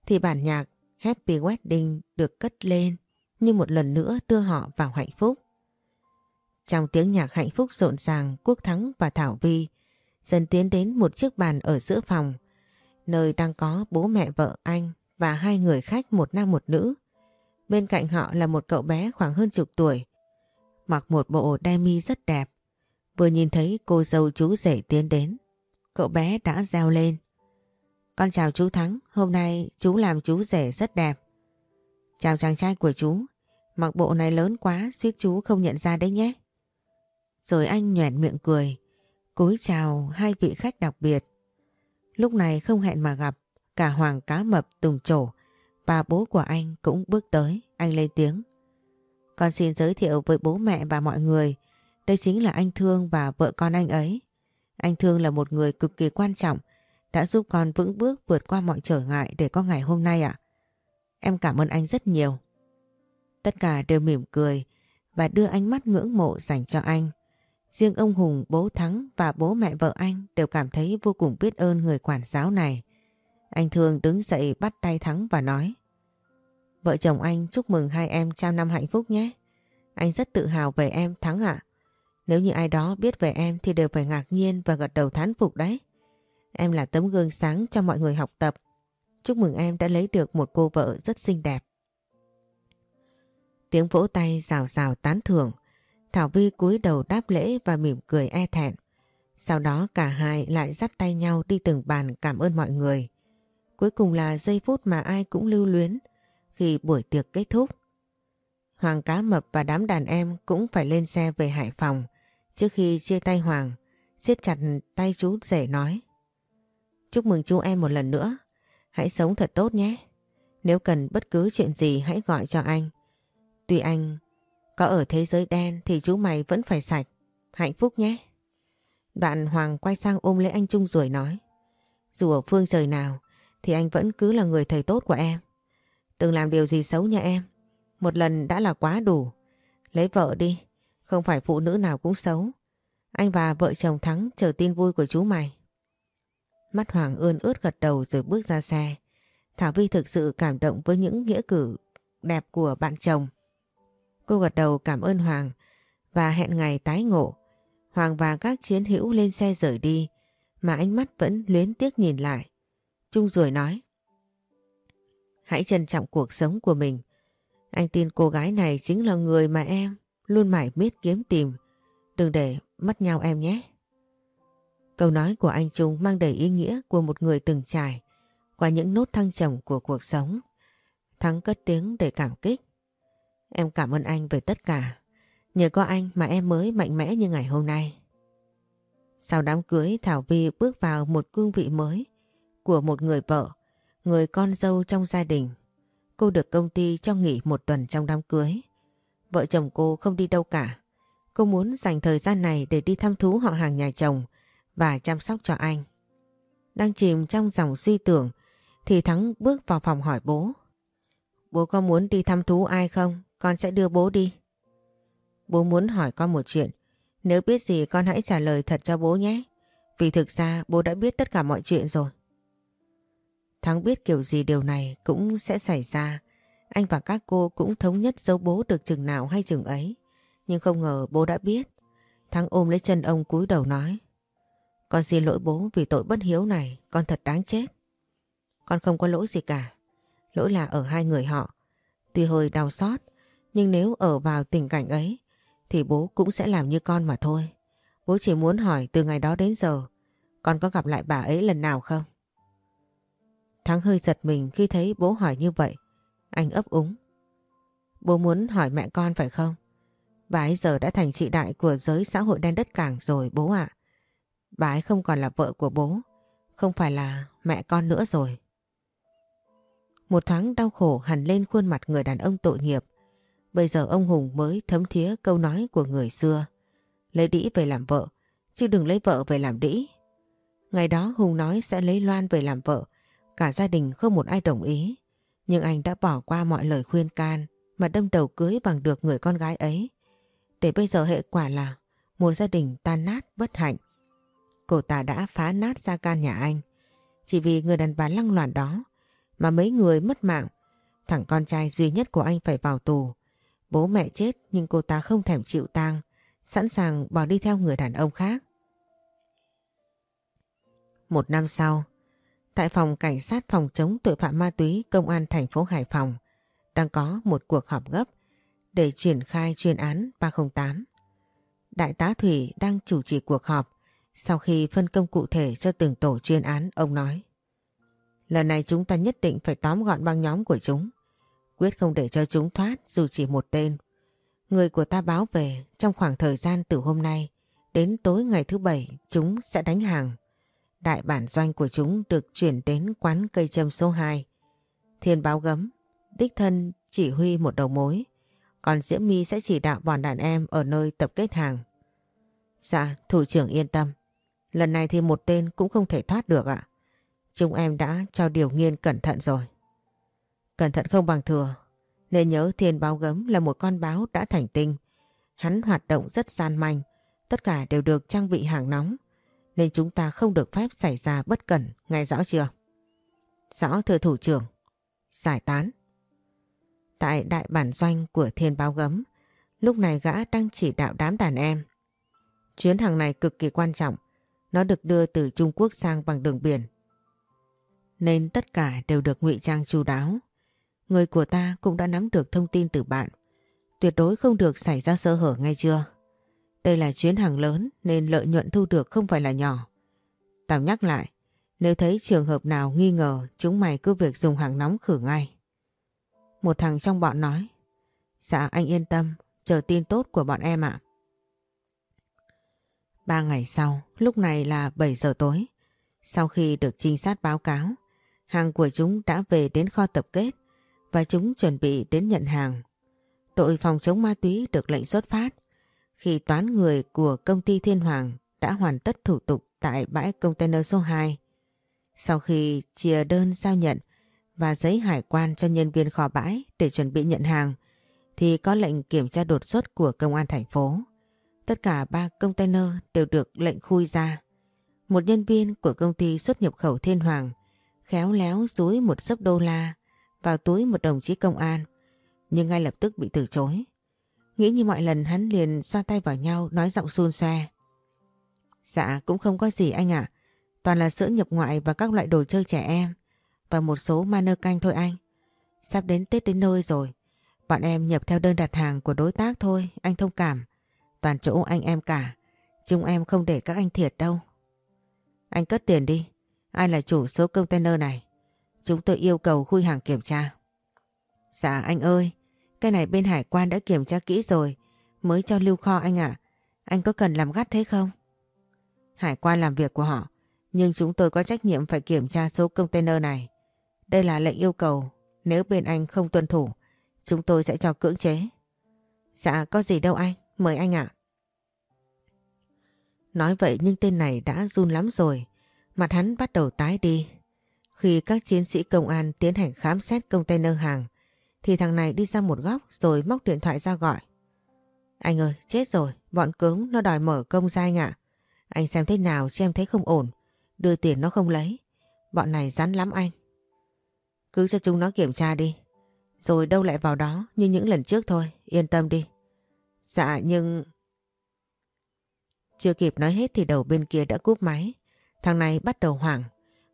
thì bản nhạc Happy Wedding được cất lên như một lần nữa đưa họ vào hạnh phúc. Trong tiếng nhạc hạnh phúc rộn ràng, Quốc Thắng và Thảo Vi dần tiến đến một chiếc bàn ở giữa phòng, nơi đang có bố mẹ vợ anh và hai người khách một nam một nữ. Bên cạnh họ là một cậu bé khoảng hơn chục tuổi, mặc một bộ mi rất đẹp. Vừa nhìn thấy cô dâu chú rể tiến đến, cậu bé đã reo lên. Con chào chú Thắng, hôm nay chú làm chú rể rất đẹp. Chào chàng trai của chú, mặc bộ này lớn quá suýt chú không nhận ra đấy nhé. Rồi anh nhoẻn miệng cười, cúi chào hai vị khách đặc biệt. Lúc này không hẹn mà gặp, cả Hoàng Cá Mập Tùng Trổ và bố của anh cũng bước tới, anh lên tiếng. Con xin giới thiệu với bố mẹ và mọi người, đây chính là anh Thương và vợ con anh ấy. Anh Thương là một người cực kỳ quan trọng, đã giúp con vững bước vượt qua mọi trở ngại để có ngày hôm nay ạ. Em cảm ơn anh rất nhiều. Tất cả đều mỉm cười và đưa ánh mắt ngưỡng mộ dành cho anh. Riêng ông Hùng, bố Thắng và bố mẹ vợ anh đều cảm thấy vô cùng biết ơn người quản giáo này. Anh Thương đứng dậy bắt tay Thắng và nói Vợ chồng anh chúc mừng hai em trăm năm hạnh phúc nhé. Anh rất tự hào về em Thắng ạ. Nếu như ai đó biết về em thì đều phải ngạc nhiên và gật đầu thán phục đấy. Em là tấm gương sáng cho mọi người học tập. Chúc mừng em đã lấy được một cô vợ rất xinh đẹp. Tiếng vỗ tay rào rào tán thưởng. Thảo Vi cúi đầu đáp lễ và mỉm cười e thẹn. Sau đó cả hai lại dắt tay nhau đi từng bàn cảm ơn mọi người. Cuối cùng là giây phút mà ai cũng lưu luyến khi buổi tiệc kết thúc. Hoàng Cá Mập và đám đàn em cũng phải lên xe về Hải Phòng. Trước khi chia tay Hoàng, siết chặt tay chú rể nói. Chúc mừng chú em một lần nữa. Hãy sống thật tốt nhé. Nếu cần bất cứ chuyện gì hãy gọi cho anh. Tuy anh có ở thế giới đen thì chú mày vẫn phải sạch. Hạnh phúc nhé. Đoạn Hoàng quay sang ôm lấy anh Trung rồi nói. Dù ở phương trời nào thì anh vẫn cứ là người thầy tốt của em. Đừng làm điều gì xấu nha em. Một lần đã là quá đủ. Lấy vợ đi. Không phải phụ nữ nào cũng xấu. Anh và vợ chồng Thắng chờ tin vui của chú mày. Mắt Hoàng ươn ướt gật đầu rồi bước ra xe. Thảo Vi thực sự cảm động với những nghĩa cử đẹp của bạn chồng. Cô gật đầu cảm ơn Hoàng và hẹn ngày tái ngộ. Hoàng và các chiến hữu lên xe rời đi, mà ánh mắt vẫn luyến tiếc nhìn lại. Trung rồi nói, Hãy trân trọng cuộc sống của mình. Anh tin cô gái này chính là người mà em luôn mãi miết kiếm tìm. Đừng để mất nhau em nhé. Câu nói của anh Trung mang đầy ý nghĩa của một người từng trải qua những nốt thăng trầm của cuộc sống. Thắng cất tiếng để cảm kích. Em cảm ơn anh về tất cả. Nhờ có anh mà em mới mạnh mẽ như ngày hôm nay. Sau đám cưới Thảo Vi bước vào một cương vị mới của một người vợ, người con dâu trong gia đình. Cô được công ty cho nghỉ một tuần trong đám cưới. Vợ chồng cô không đi đâu cả. Cô muốn dành thời gian này để đi thăm thú họ hàng nhà chồng và chăm sóc cho anh. Đang chìm trong dòng suy tưởng thì Thắng bước vào phòng hỏi bố. Bố có muốn đi thăm thú ai không? Con sẽ đưa bố đi. Bố muốn hỏi con một chuyện. Nếu biết gì con hãy trả lời thật cho bố nhé. Vì thực ra bố đã biết tất cả mọi chuyện rồi. Thắng biết kiểu gì điều này cũng sẽ xảy ra. Anh và các cô cũng thống nhất giấu bố được chừng nào hay chừng ấy. Nhưng không ngờ bố đã biết. Thắng ôm lấy chân ông cúi đầu nói. Con xin lỗi bố vì tội bất hiếu này, con thật đáng chết. Con không có lỗi gì cả. Lỗi là ở hai người họ. Tuy hơi đau xót, nhưng nếu ở vào tình cảnh ấy, thì bố cũng sẽ làm như con mà thôi. Bố chỉ muốn hỏi từ ngày đó đến giờ, con có gặp lại bà ấy lần nào không? Thắng hơi giật mình khi thấy bố hỏi như vậy. Anh ấp úng. Bố muốn hỏi mẹ con phải không? Bà ấy giờ đã thành chị đại của giới xã hội đen đất cảng rồi bố ạ. Bà ấy không còn là vợ của bố, không phải là mẹ con nữa rồi. Một thoáng đau khổ hẳn lên khuôn mặt người đàn ông tội nghiệp. Bây giờ ông Hùng mới thấm thía câu nói của người xưa. Lấy đĩ về làm vợ, chứ đừng lấy vợ về làm đĩ. Ngày đó Hùng nói sẽ lấy Loan về làm vợ, cả gia đình không một ai đồng ý. Nhưng anh đã bỏ qua mọi lời khuyên can mà đâm đầu cưới bằng được người con gái ấy. Để bây giờ hệ quả là một gia đình tan nát bất hạnh. cô ta đã phá nát ra can nhà anh. Chỉ vì người đàn bà lăng loàn đó mà mấy người mất mạng. Thằng con trai duy nhất của anh phải vào tù. Bố mẹ chết nhưng cô ta không thèm chịu tang, sẵn sàng bỏ đi theo người đàn ông khác. Một năm sau, tại phòng cảnh sát phòng chống tội phạm ma túy công an thành phố Hải Phòng đang có một cuộc họp gấp để triển khai chuyên án 308. Đại tá Thủy đang chủ trì cuộc họp. Sau khi phân công cụ thể cho từng tổ chuyên án, ông nói Lần này chúng ta nhất định phải tóm gọn băng nhóm của chúng. Quyết không để cho chúng thoát dù chỉ một tên. Người của ta báo về trong khoảng thời gian từ hôm nay đến tối ngày thứ bảy chúng sẽ đánh hàng. Đại bản doanh của chúng được chuyển đến quán cây châm số 2. Thiên báo gấm, đích thân chỉ huy một đầu mối. Còn Diễm My sẽ chỉ đạo bọn đàn em ở nơi tập kết hàng. Dạ, thủ trưởng yên tâm. Lần này thì một tên cũng không thể thoát được ạ. Chúng em đã cho điều nghiên cẩn thận rồi. Cẩn thận không bằng thừa. Nên nhớ thiên báo gấm là một con báo đã thành tinh. Hắn hoạt động rất gian manh. Tất cả đều được trang bị hàng nóng. Nên chúng ta không được phép xảy ra bất cẩn. Nghe rõ chưa? Rõ thưa thủ trưởng. Giải tán. Tại đại bản doanh của thiên báo gấm, lúc này gã đang chỉ đạo đám đàn em. Chuyến hàng này cực kỳ quan trọng, nó được đưa từ Trung Quốc sang bằng đường biển. Nên tất cả đều được ngụy trang chu đáo. Người của ta cũng đã nắm được thông tin từ bạn. Tuyệt đối không được xảy ra sơ hở ngay chưa? Đây là chuyến hàng lớn nên lợi nhuận thu được không phải là nhỏ. Tao nhắc lại, nếu thấy trường hợp nào nghi ngờ chúng mày cứ việc dùng hàng nóng khử ngay. Một thằng trong bọn nói Dạ anh yên tâm Chờ tin tốt của bọn em ạ Ba ngày sau Lúc này là 7 giờ tối Sau khi được trinh sát báo cáo Hàng của chúng đã về đến kho tập kết và chúng chuẩn bị đến nhận hàng Đội phòng chống ma túy được lệnh xuất phát Khi toán người của công ty Thiên Hoàng Đã hoàn tất thủ tục tại bãi container số 2 Sau khi chia đơn giao nhận và giấy hải quan cho nhân viên kho bãi để chuẩn bị nhận hàng, thì có lệnh kiểm tra đột xuất của công an thành phố. Tất cả ba container đều được lệnh khui ra. Một nhân viên của công ty xuất nhập khẩu Thiên Hoàng khéo léo dúi một sấp đô la vào túi một đồng chí công an nhưng ngay lập tức bị từ chối. Nghĩ như mọi lần hắn liền xoa tay vào nhau nói giọng xun xoe. Dạ cũng không có gì anh ạ. Toàn là sữa nhập ngoại và các loại đồ chơi trẻ em và một số manơ canh thôi anh. Sắp đến Tết đến nơi rồi. Bọn em nhập theo đơn đặt hàng của đối tác thôi, anh thông cảm. Toàn chỗ anh em cả. Chúng em không để các anh thiệt đâu. Anh cất tiền đi. Ai là chủ số container này? Chúng tôi yêu cầu khui hàng kiểm tra. Dạ anh ơi, cái này bên hải quan đã kiểm tra kỹ rồi, mới cho lưu kho anh ạ. Anh có cần làm gắt thế không? Hải quan làm việc của họ, nhưng chúng tôi có trách nhiệm phải kiểm tra số container này. Đây là lệnh yêu cầu, nếu bên anh không tuân thủ, chúng tôi sẽ cho cưỡng chế. Dạ có gì đâu anh, mời anh ạ. Nói vậy nhưng tên này đã run lắm rồi, mặt hắn bắt đầu tái đi. Khi các chiến sĩ công an tiến hành khám xét container hàng, thì thằng này đi ra một góc rồi móc điện thoại ra gọi. Anh ơi, chết rồi, bọn cứng nó đòi mở công ra anh ạ. Anh xem thế nào chứ em thấy không ổn, đưa tiền nó không lấy. Bọn này rắn lắm anh. Cứ cho chúng nó kiểm tra đi. Rồi đâu lại vào đó như những lần trước thôi, yên tâm đi. Dạ nhưng... Chưa kịp nói hết thì đầu bên kia đã cúp máy. Thằng này bắt đầu hoảng.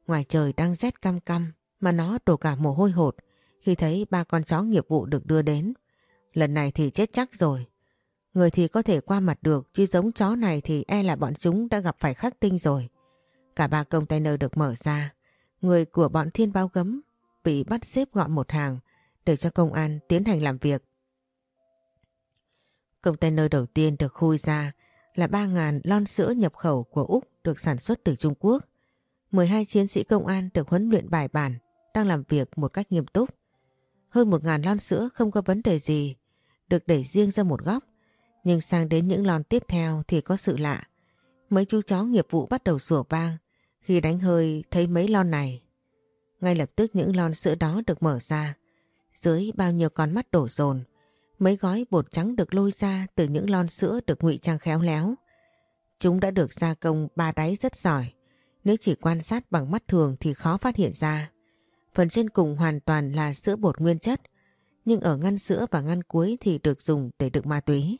Ngoài trời đang rét căm căm mà nó đổ cả mồ hôi hột khi thấy ba con chó nghiệp vụ được đưa đến. Lần này thì chết chắc rồi. Người thì có thể qua mặt được, chứ giống chó này thì e là bọn chúng đã gặp phải khắc tinh rồi. Cả ba container được mở ra. Người của bọn thiên bao gấm bị bắt xếp gọn một hàng để cho công an tiến hành làm việc. Container đầu tiên được khui ra là 3.000 lon sữa nhập khẩu của Úc được sản xuất từ Trung Quốc. 12 chiến sĩ công an được huấn luyện bài bản, đang làm việc một cách nghiêm túc. Hơn 1.000 lon sữa không có vấn đề gì, được đẩy riêng ra một góc. Nhưng sang đến những lon tiếp theo thì có sự lạ. Mấy chú chó nghiệp vụ bắt đầu sủa vang khi đánh hơi thấy mấy lon này. Ngay lập tức những lon sữa đó được mở ra. Dưới bao nhiêu con mắt đổ dồn mấy gói bột trắng được lôi ra từ những lon sữa được ngụy trang khéo léo. Chúng đã được gia công ba đáy rất giỏi. Nếu chỉ quan sát bằng mắt thường thì khó phát hiện ra. Phần trên cùng hoàn toàn là sữa bột nguyên chất, nhưng ở ngăn sữa và ngăn cuối thì được dùng để đựng ma túy.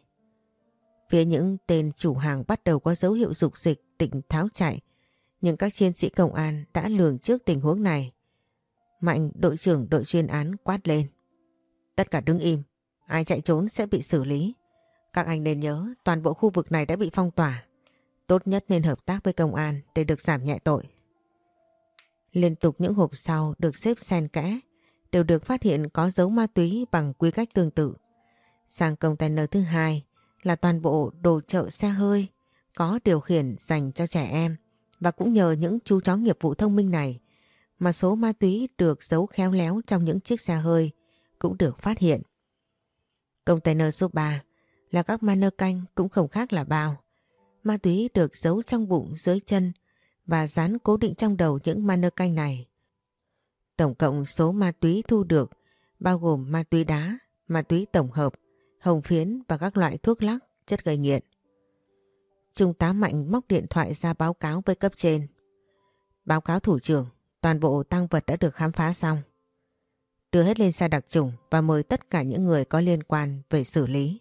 Phía những tên chủ hàng bắt đầu có dấu hiệu dục dịch định tháo chạy, nhưng các chiến sĩ công an đã lường trước tình huống này. Mạnh đội trưởng đội chuyên án quát lên. Tất cả đứng im, ai chạy trốn sẽ bị xử lý. Các anh nên nhớ toàn bộ khu vực này đã bị phong tỏa. Tốt nhất nên hợp tác với công an để được giảm nhẹ tội. Liên tục những hộp sau được xếp xen kẽ, đều được phát hiện có dấu ma túy bằng quy cách tương tự. Sang container thứ hai là toàn bộ đồ chợ xe hơi có điều khiển dành cho trẻ em và cũng nhờ những chú chó nghiệp vụ thông minh này mà số ma túy được giấu khéo léo trong những chiếc xe hơi cũng được phát hiện. Container số 3 là các manơ canh cũng không khác là bao. Ma túy được giấu trong bụng dưới chân và dán cố định trong đầu những manơ canh này. Tổng cộng số ma túy thu được bao gồm ma túy đá, ma túy tổng hợp, hồng phiến và các loại thuốc lắc, chất gây nghiện. Trung tá Mạnh móc điện thoại ra báo cáo với cấp trên. Báo cáo thủ trưởng, toàn bộ tăng vật đã được khám phá xong. Đưa hết lên xe đặc trùng và mời tất cả những người có liên quan về xử lý.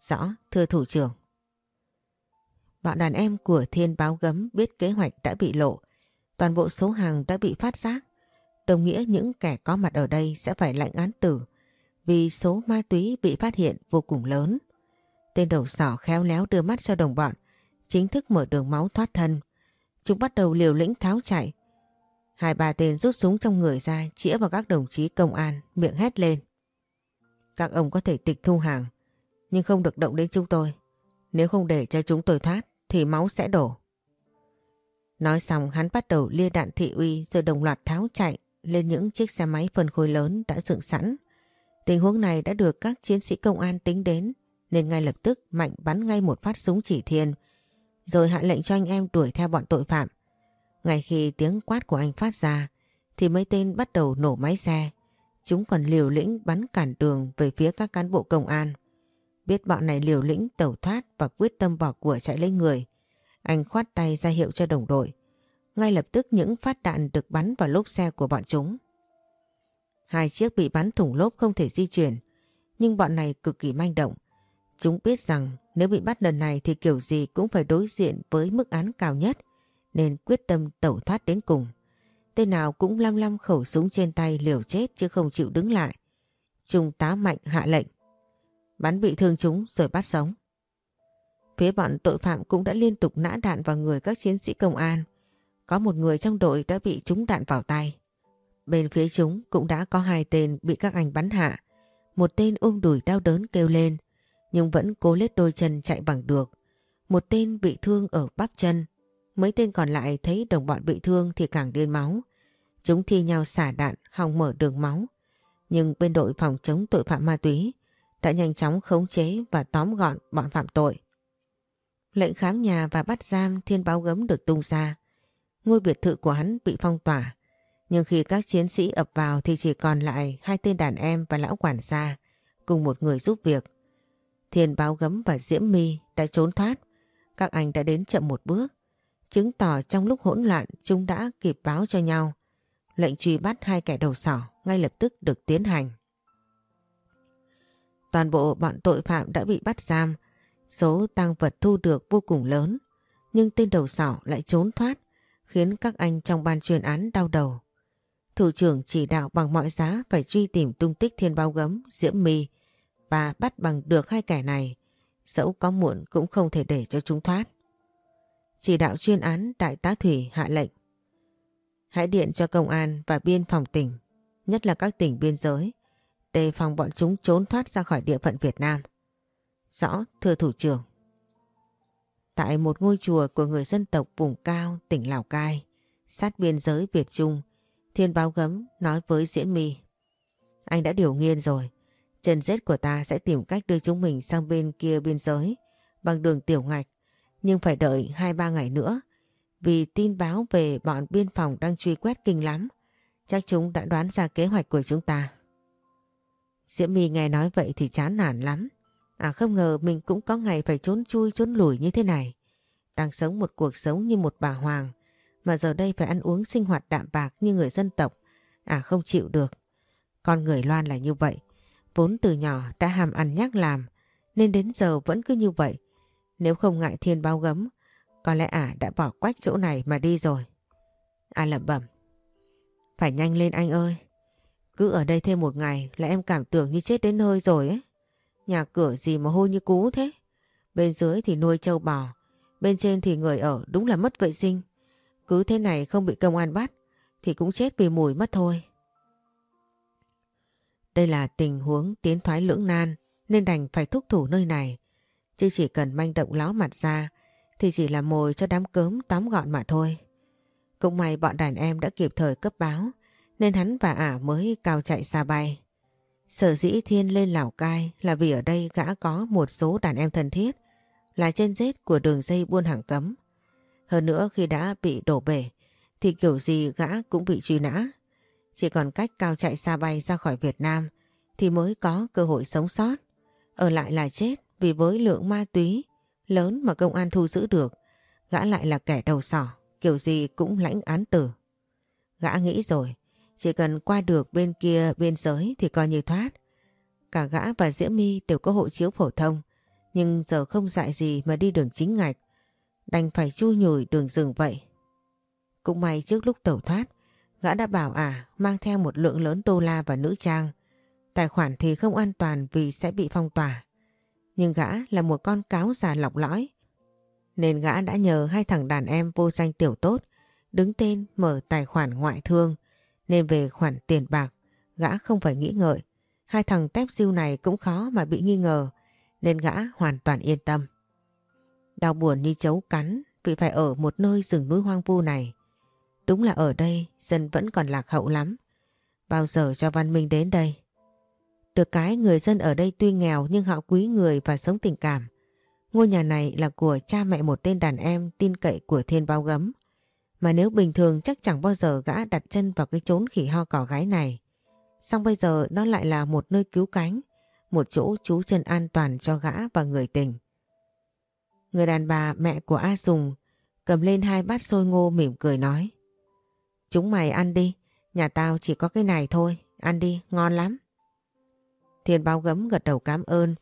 Rõ, thưa thủ trưởng. Bọn đàn em của Thiên báo gấm biết kế hoạch đã bị lộ. Toàn bộ số hàng đã bị phát giác. Đồng nghĩa những kẻ có mặt ở đây sẽ phải lạnh án tử vì số ma túy bị phát hiện vô cùng lớn. Tên đầu sỏ khéo léo đưa mắt cho đồng bọn, chính thức mở đường máu thoát thân. Chúng bắt đầu liều lĩnh tháo chạy. Hai ba tên rút súng trong người ra chĩa vào các đồng chí công an, miệng hét lên. Các ông có thể tịch thu hàng, nhưng không được động đến chúng tôi. Nếu không để cho chúng tôi thoát, thì máu sẽ đổ. Nói xong, hắn bắt đầu lia đạn thị uy rồi đồng loạt tháo chạy lên những chiếc xe máy phân khối lớn đã dựng sẵn. Tình huống này đã được các chiến sĩ công an tính đến, nên ngay lập tức Mạnh bắn ngay một phát súng chỉ thiên, rồi hạ lệnh cho anh em đuổi theo bọn tội phạm. Ngay khi tiếng quát của anh phát ra, thì mấy tên bắt đầu nổ máy xe. Chúng còn liều lĩnh bắn cản đường về phía các cán bộ công an. Biết bọn này liều lĩnh, tẩu thoát và quyết tâm bỏ của chạy lấy người. Anh khoát tay ra hiệu cho đồng đội. Ngay lập tức những phát đạn được bắn vào lốp xe của bọn chúng. Hai chiếc bị bắn thủng lốp không thể di chuyển. Nhưng bọn này cực kỳ manh động. Chúng biết rằng nếu bị bắt lần này thì kiểu gì cũng phải đối diện với mức án cao nhất. Nên quyết tâm tẩu thoát đến cùng. Tên nào cũng lăm lăm khẩu súng trên tay liều chết chứ không chịu đứng lại. Trung tá mạnh hạ lệnh bắn bị thương chúng rồi bắt sống. Phía bọn tội phạm cũng đã liên tục nã đạn vào người các chiến sĩ công an. Có một người trong đội đã bị trúng đạn vào tay. Bên phía chúng cũng đã có hai tên bị các anh bắn hạ. Một tên ôm đùi đau đớn kêu lên, nhưng vẫn cố lết đôi chân chạy bằng được. Một tên bị thương ở bắp chân. Mấy tên còn lại thấy đồng bọn bị thương thì càng điên máu. Chúng thi nhau xả đạn hòng mở đường máu. Nhưng bên đội phòng chống tội phạm ma túy đã nhanh chóng khống chế và tóm gọn bọn phạm tội. Lệnh khám nhà và bắt giam thiên báo gấm được tung ra. Ngôi biệt thự của hắn bị phong tỏa. Nhưng khi các chiến sĩ ập vào thì chỉ còn lại hai tên đàn em và lão quản gia cùng một người giúp việc. Thiên báo gấm và Diễm My đã trốn thoát. Các anh đã đến chậm một bước. Chứng tỏ trong lúc hỗn loạn chúng đã kịp báo cho nhau. Lệnh truy bắt hai kẻ đầu sỏ ngay lập tức được tiến hành. Toàn bộ bọn tội phạm đã bị bắt giam, số tăng vật thu được vô cùng lớn, nhưng tên đầu sỏ lại trốn thoát, khiến các anh trong ban chuyên án đau đầu. Thủ trưởng chỉ đạo bằng mọi giá phải truy tìm tung tích thiên bao gấm, diễm my và bắt bằng được hai kẻ này, dẫu có muộn cũng không thể để cho chúng thoát. Chỉ đạo chuyên án đại tá Thủy hạ lệnh. Hãy điện cho công an và biên phòng tỉnh, nhất là các tỉnh biên giới, đề phòng bọn chúng trốn thoát ra khỏi địa phận Việt Nam. Rõ, thưa thủ trưởng. Tại một ngôi chùa của người dân tộc vùng cao tỉnh Lào Cai, sát biên giới Việt Trung, Thiên Báo Gấm nói với Diễn My. Anh đã điều nghiên rồi, chân rết của ta sẽ tìm cách đưa chúng mình sang bên kia biên giới bằng đường tiểu ngạch, nhưng phải đợi 2-3 ngày nữa vì tin báo về bọn biên phòng đang truy quét kinh lắm. Chắc chúng đã đoán ra kế hoạch của chúng ta. Diễm My nghe nói vậy thì chán nản lắm. À không ngờ mình cũng có ngày phải trốn chui trốn lùi như thế này. đang sống một cuộc sống như một bà hoàng, mà giờ đây phải ăn uống sinh hoạt đạm bạc như người dân tộc. À không chịu được. Con người Loan là như vậy. Vốn từ nhỏ đã hàm ăn nhắc làm, nên đến giờ vẫn cứ như vậy. Nếu không ngại thiên bao gấm, có lẽ ả đã bỏ quách chỗ này mà đi rồi. À lẩm bẩm. Phải nhanh lên anh ơi. Cứ ở đây thêm một ngày là em cảm tưởng như chết đến nơi rồi ấy. Nhà cửa gì mà hôi như cú thế. Bên dưới thì nuôi trâu bò. Bên trên thì người ở đúng là mất vệ sinh. Cứ thế này không bị công an bắt thì cũng chết vì mùi mất thôi. Đây là tình huống tiến thoái lưỡng nan nên đành phải thúc thủ nơi này. Chứ chỉ cần manh động ló mặt ra thì chỉ là mồi cho đám cớm tóm gọn mà thôi. Cũng may bọn đàn em đã kịp thời cấp báo nên hắn và ả mới cao chạy xa bay. Sở dĩ Thiên lên Lào Cai là vì ở đây gã có một số đàn em thân thiết là chân rết của đường dây buôn hàng cấm. Hơn nữa khi đã bị đổ bể thì kiểu gì gã cũng bị truy nã. Chỉ còn cách cao chạy xa bay ra khỏi Việt Nam thì mới có cơ hội sống sót. Ở lại là chết vì với lượng ma túy lớn mà công an thu giữ được, gã lại là kẻ đầu sỏ, kiểu gì cũng lãnh án tử. Gã nghĩ rồi, chỉ cần qua được bên kia biên giới thì coi như thoát. Cả gã và Diễm My đều có hộ chiếu phổ thông, nhưng giờ không dại gì mà đi đường chính ngạch. Đành phải chui nhủi đường rừng vậy. Cũng may trước lúc tẩu thoát, gã đã bảo à mang theo một lượng lớn đô la và nữ trang. Tài khoản thì không an toàn vì sẽ bị phong tỏa. Nhưng gã là một con cáo già lọc lõi. Nên gã đã nhờ hai thằng đàn em vô danh tiểu tốt đứng tên mở tài khoản ngoại thương nên về khoản tiền bạc, gã không phải nghĩ ngợi. Hai thằng tép diêu này cũng khó mà bị nghi ngờ, nên gã hoàn toàn yên tâm. Đau buồn như chấu cắn vì phải ở một nơi rừng núi hoang vu này. Đúng là ở đây, dân vẫn còn lạc hậu lắm. Bao giờ cho văn minh đến đây? Được cái người dân ở đây tuy nghèo nhưng họ quý người và sống tình cảm. Ngôi nhà này là của cha mẹ một tên đàn em tin cậy của thiên bao gấm. Mà nếu bình thường chắc chẳng bao giờ gã đặt chân vào cái chốn khỉ ho cỏ gái này. Xong bây giờ nó lại là một nơi cứu cánh, một chỗ trú chân an toàn cho gã và người tình. Người đàn bà mẹ của A Sùng cầm lên hai bát xôi ngô mỉm cười nói. Chúng mày ăn đi, nhà tao chỉ có cái này thôi, ăn đi, ngon lắm. Thiên bao gấm gật đầu cảm ơn,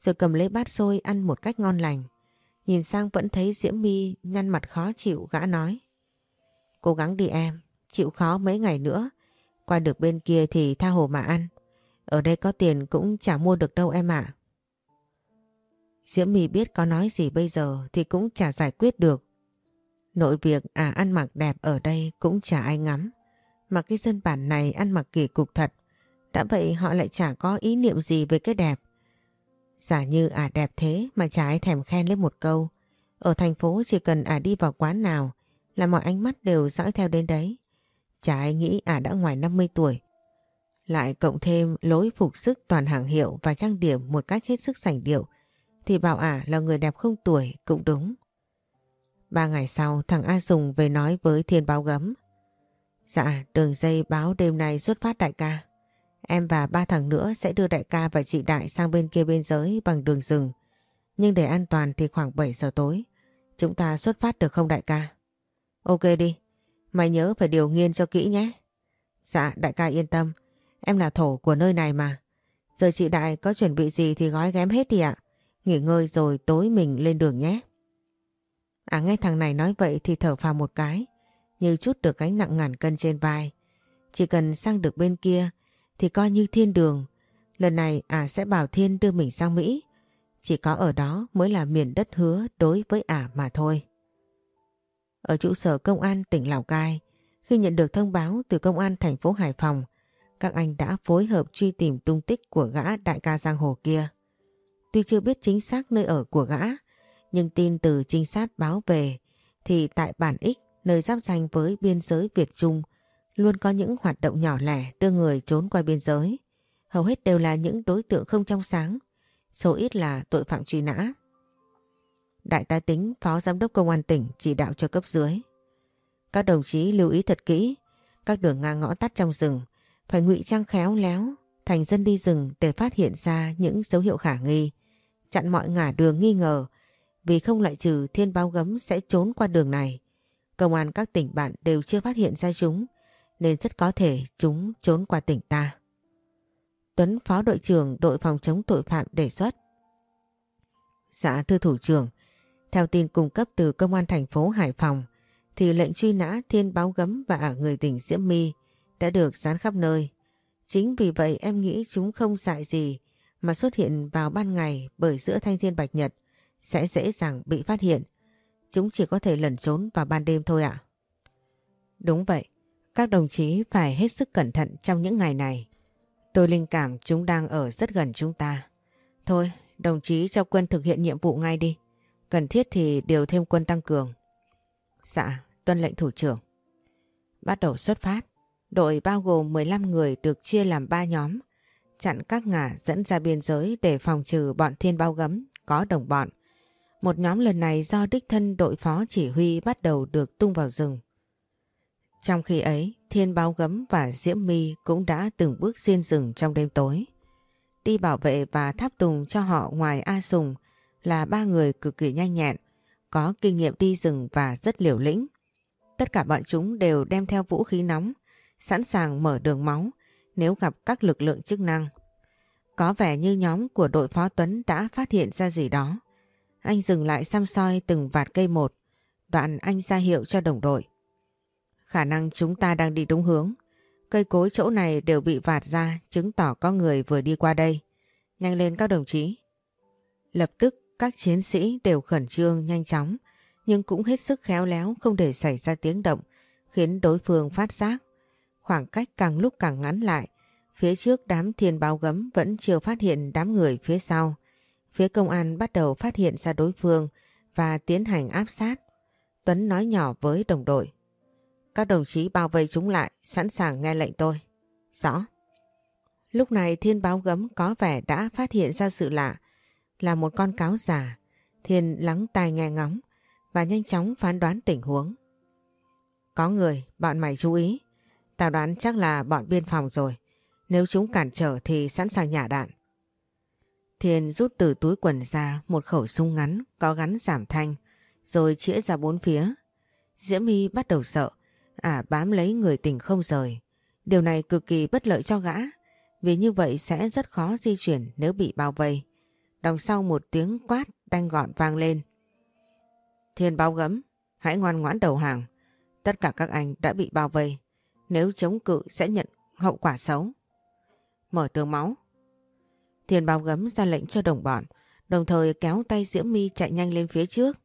rồi cầm lấy bát xôi ăn một cách ngon lành. Nhìn sang vẫn thấy Diễm My nhăn mặt khó chịu gã nói. Cố gắng đi em, chịu khó mấy ngày nữa. Qua được bên kia thì tha hồ mà ăn. Ở đây có tiền cũng chả mua được đâu em ạ. Diễm My biết có nói gì bây giờ thì cũng chả giải quyết được. Nội việc à ăn mặc đẹp ở đây cũng chả ai ngắm. Mà cái dân bản này ăn mặc kỳ cục thật. Đã vậy họ lại chả có ý niệm gì về cái đẹp. Giả như à đẹp thế mà chả ai thèm khen lên một câu. Ở thành phố chỉ cần à đi vào quán nào là mọi ánh mắt đều dõi theo đến đấy. Chả ai nghĩ à đã ngoài 50 tuổi. Lại cộng thêm lối phục sức toàn hàng hiệu và trang điểm một cách hết sức sảnh điệu, thì bảo ả là người đẹp không tuổi cũng đúng. Ba ngày sau, thằng A dùng về nói với Thiên Báo Gấm. Dạ đường dây báo đêm nay xuất phát đại ca. Em và ba thằng nữa sẽ đưa đại ca và chị Đại sang bên kia biên giới bằng đường rừng. Nhưng để an toàn thì khoảng 7 giờ tối. Chúng ta xuất phát được không đại ca? Ok đi. Mày nhớ phải điều nghiên cho kỹ nhé. Dạ đại ca yên tâm. Em là thổ của nơi này mà. Giờ chị Đại có chuẩn bị gì thì gói ghém hết đi ạ. Nghỉ ngơi rồi tối mình lên đường nhé. À nghe thằng này nói vậy thì thở phào một cái. Như chút được gánh nặng ngàn cân trên vai. Chỉ cần sang được bên kia thì coi như thiên đường. Lần này à sẽ bảo Thiên đưa mình sang Mỹ. Chỉ có ở đó mới là miền đất hứa đối với ả mà thôi. Ở trụ sở công an tỉnh Lào Cai, khi nhận được thông báo từ công an thành phố Hải Phòng, các anh đã phối hợp truy tìm tung tích của gã đại ca giang hồ kia. Tuy chưa biết chính xác nơi ở của gã, nhưng tin từ trinh sát báo về thì tại bản Ích, nơi giáp danh với biên giới Việt Trung, luôn có những hoạt động nhỏ lẻ đưa người trốn qua biên giới. Hầu hết đều là những đối tượng không trong sáng, số ít là tội phạm truy nã. Đại tá tính phó giám đốc công an tỉnh chỉ đạo cho cấp dưới. Các đồng chí lưu ý thật kỹ, các đường ngang ngõ tắt trong rừng phải ngụy trang khéo léo thành dân đi rừng để phát hiện ra những dấu hiệu khả nghi, chặn mọi ngả đường nghi ngờ vì không loại trừ thiên báo gấm sẽ trốn qua đường này. Công an các tỉnh bạn đều chưa phát hiện ra chúng nên rất có thể chúng trốn qua tỉnh ta. Tuấn Phó đội trưởng đội phòng chống tội phạm đề xuất. Dạ thưa thủ trưởng, theo tin cung cấp từ công an thành phố Hải Phòng thì lệnh truy nã thiên báo gấm và người tỉnh Diễm My đã được dán khắp nơi. Chính vì vậy em nghĩ chúng không dại gì mà xuất hiện vào ban ngày bởi giữa thanh thiên bạch nhật sẽ dễ dàng bị phát hiện. Chúng chỉ có thể lẩn trốn vào ban đêm thôi ạ. Đúng vậy, các đồng chí phải hết sức cẩn thận trong những ngày này. Tôi linh cảm chúng đang ở rất gần chúng ta. Thôi, đồng chí cho quân thực hiện nhiệm vụ ngay đi. Cần thiết thì điều thêm quân tăng cường. Dạ, tuân lệnh thủ trưởng. Bắt đầu xuất phát. Đội bao gồm 15 người được chia làm 3 nhóm. Chặn các ngả dẫn ra biên giới để phòng trừ bọn thiên bao gấm có đồng bọn. Một nhóm lần này do đích thân đội phó chỉ huy bắt đầu được tung vào rừng. Trong khi ấy, Thiên Bao Gấm và Diễm My cũng đã từng bước xuyên rừng trong đêm tối. Đi bảo vệ và tháp tùng cho họ ngoài A Sùng là ba người cực kỳ nhanh nhẹn, có kinh nghiệm đi rừng và rất liều lĩnh. Tất cả bọn chúng đều đem theo vũ khí nóng, sẵn sàng mở đường máu nếu gặp các lực lượng chức năng. Có vẻ như nhóm của đội phó Tuấn đã phát hiện ra gì đó. Anh dừng lại xăm soi từng vạt cây một, đoạn anh ra hiệu cho đồng đội. Khả năng chúng ta đang đi đúng hướng. Cây cối chỗ này đều bị vạt ra chứng tỏ có người vừa đi qua đây. Nhanh lên các đồng chí. Lập tức các chiến sĩ đều khẩn trương nhanh chóng nhưng cũng hết sức khéo léo không để xảy ra tiếng động khiến đối phương phát giác. Khoảng cách càng lúc càng ngắn lại phía trước đám thiên báo gấm vẫn chưa phát hiện đám người phía sau. Phía công an bắt đầu phát hiện ra đối phương và tiến hành áp sát. Tuấn nói nhỏ với đồng đội. Các đồng chí bao vây chúng lại, sẵn sàng nghe lệnh tôi. Rõ. Lúc này thiên báo gấm có vẻ đã phát hiện ra sự lạ, là một con cáo già. Thiên lắng tai nghe ngóng và nhanh chóng phán đoán tình huống. Có người, bọn mày chú ý. Tao đoán chắc là bọn biên phòng rồi. Nếu chúng cản trở thì sẵn sàng nhả đạn. Thiên rút từ túi quần ra một khẩu súng ngắn có gắn giảm thanh rồi chĩa ra bốn phía. Diễm My bắt đầu sợ à bám lấy người tình không rời. Điều này cực kỳ bất lợi cho gã, vì như vậy sẽ rất khó di chuyển nếu bị bao vây. Đằng sau một tiếng quát đanh gọn vang lên. Thiên báo gấm, hãy ngoan ngoãn đầu hàng. Tất cả các anh đã bị bao vây. Nếu chống cự sẽ nhận hậu quả xấu. Mở đường máu. Thiên báo gấm ra lệnh cho đồng bọn, đồng thời kéo tay Diễm My chạy nhanh lên phía trước.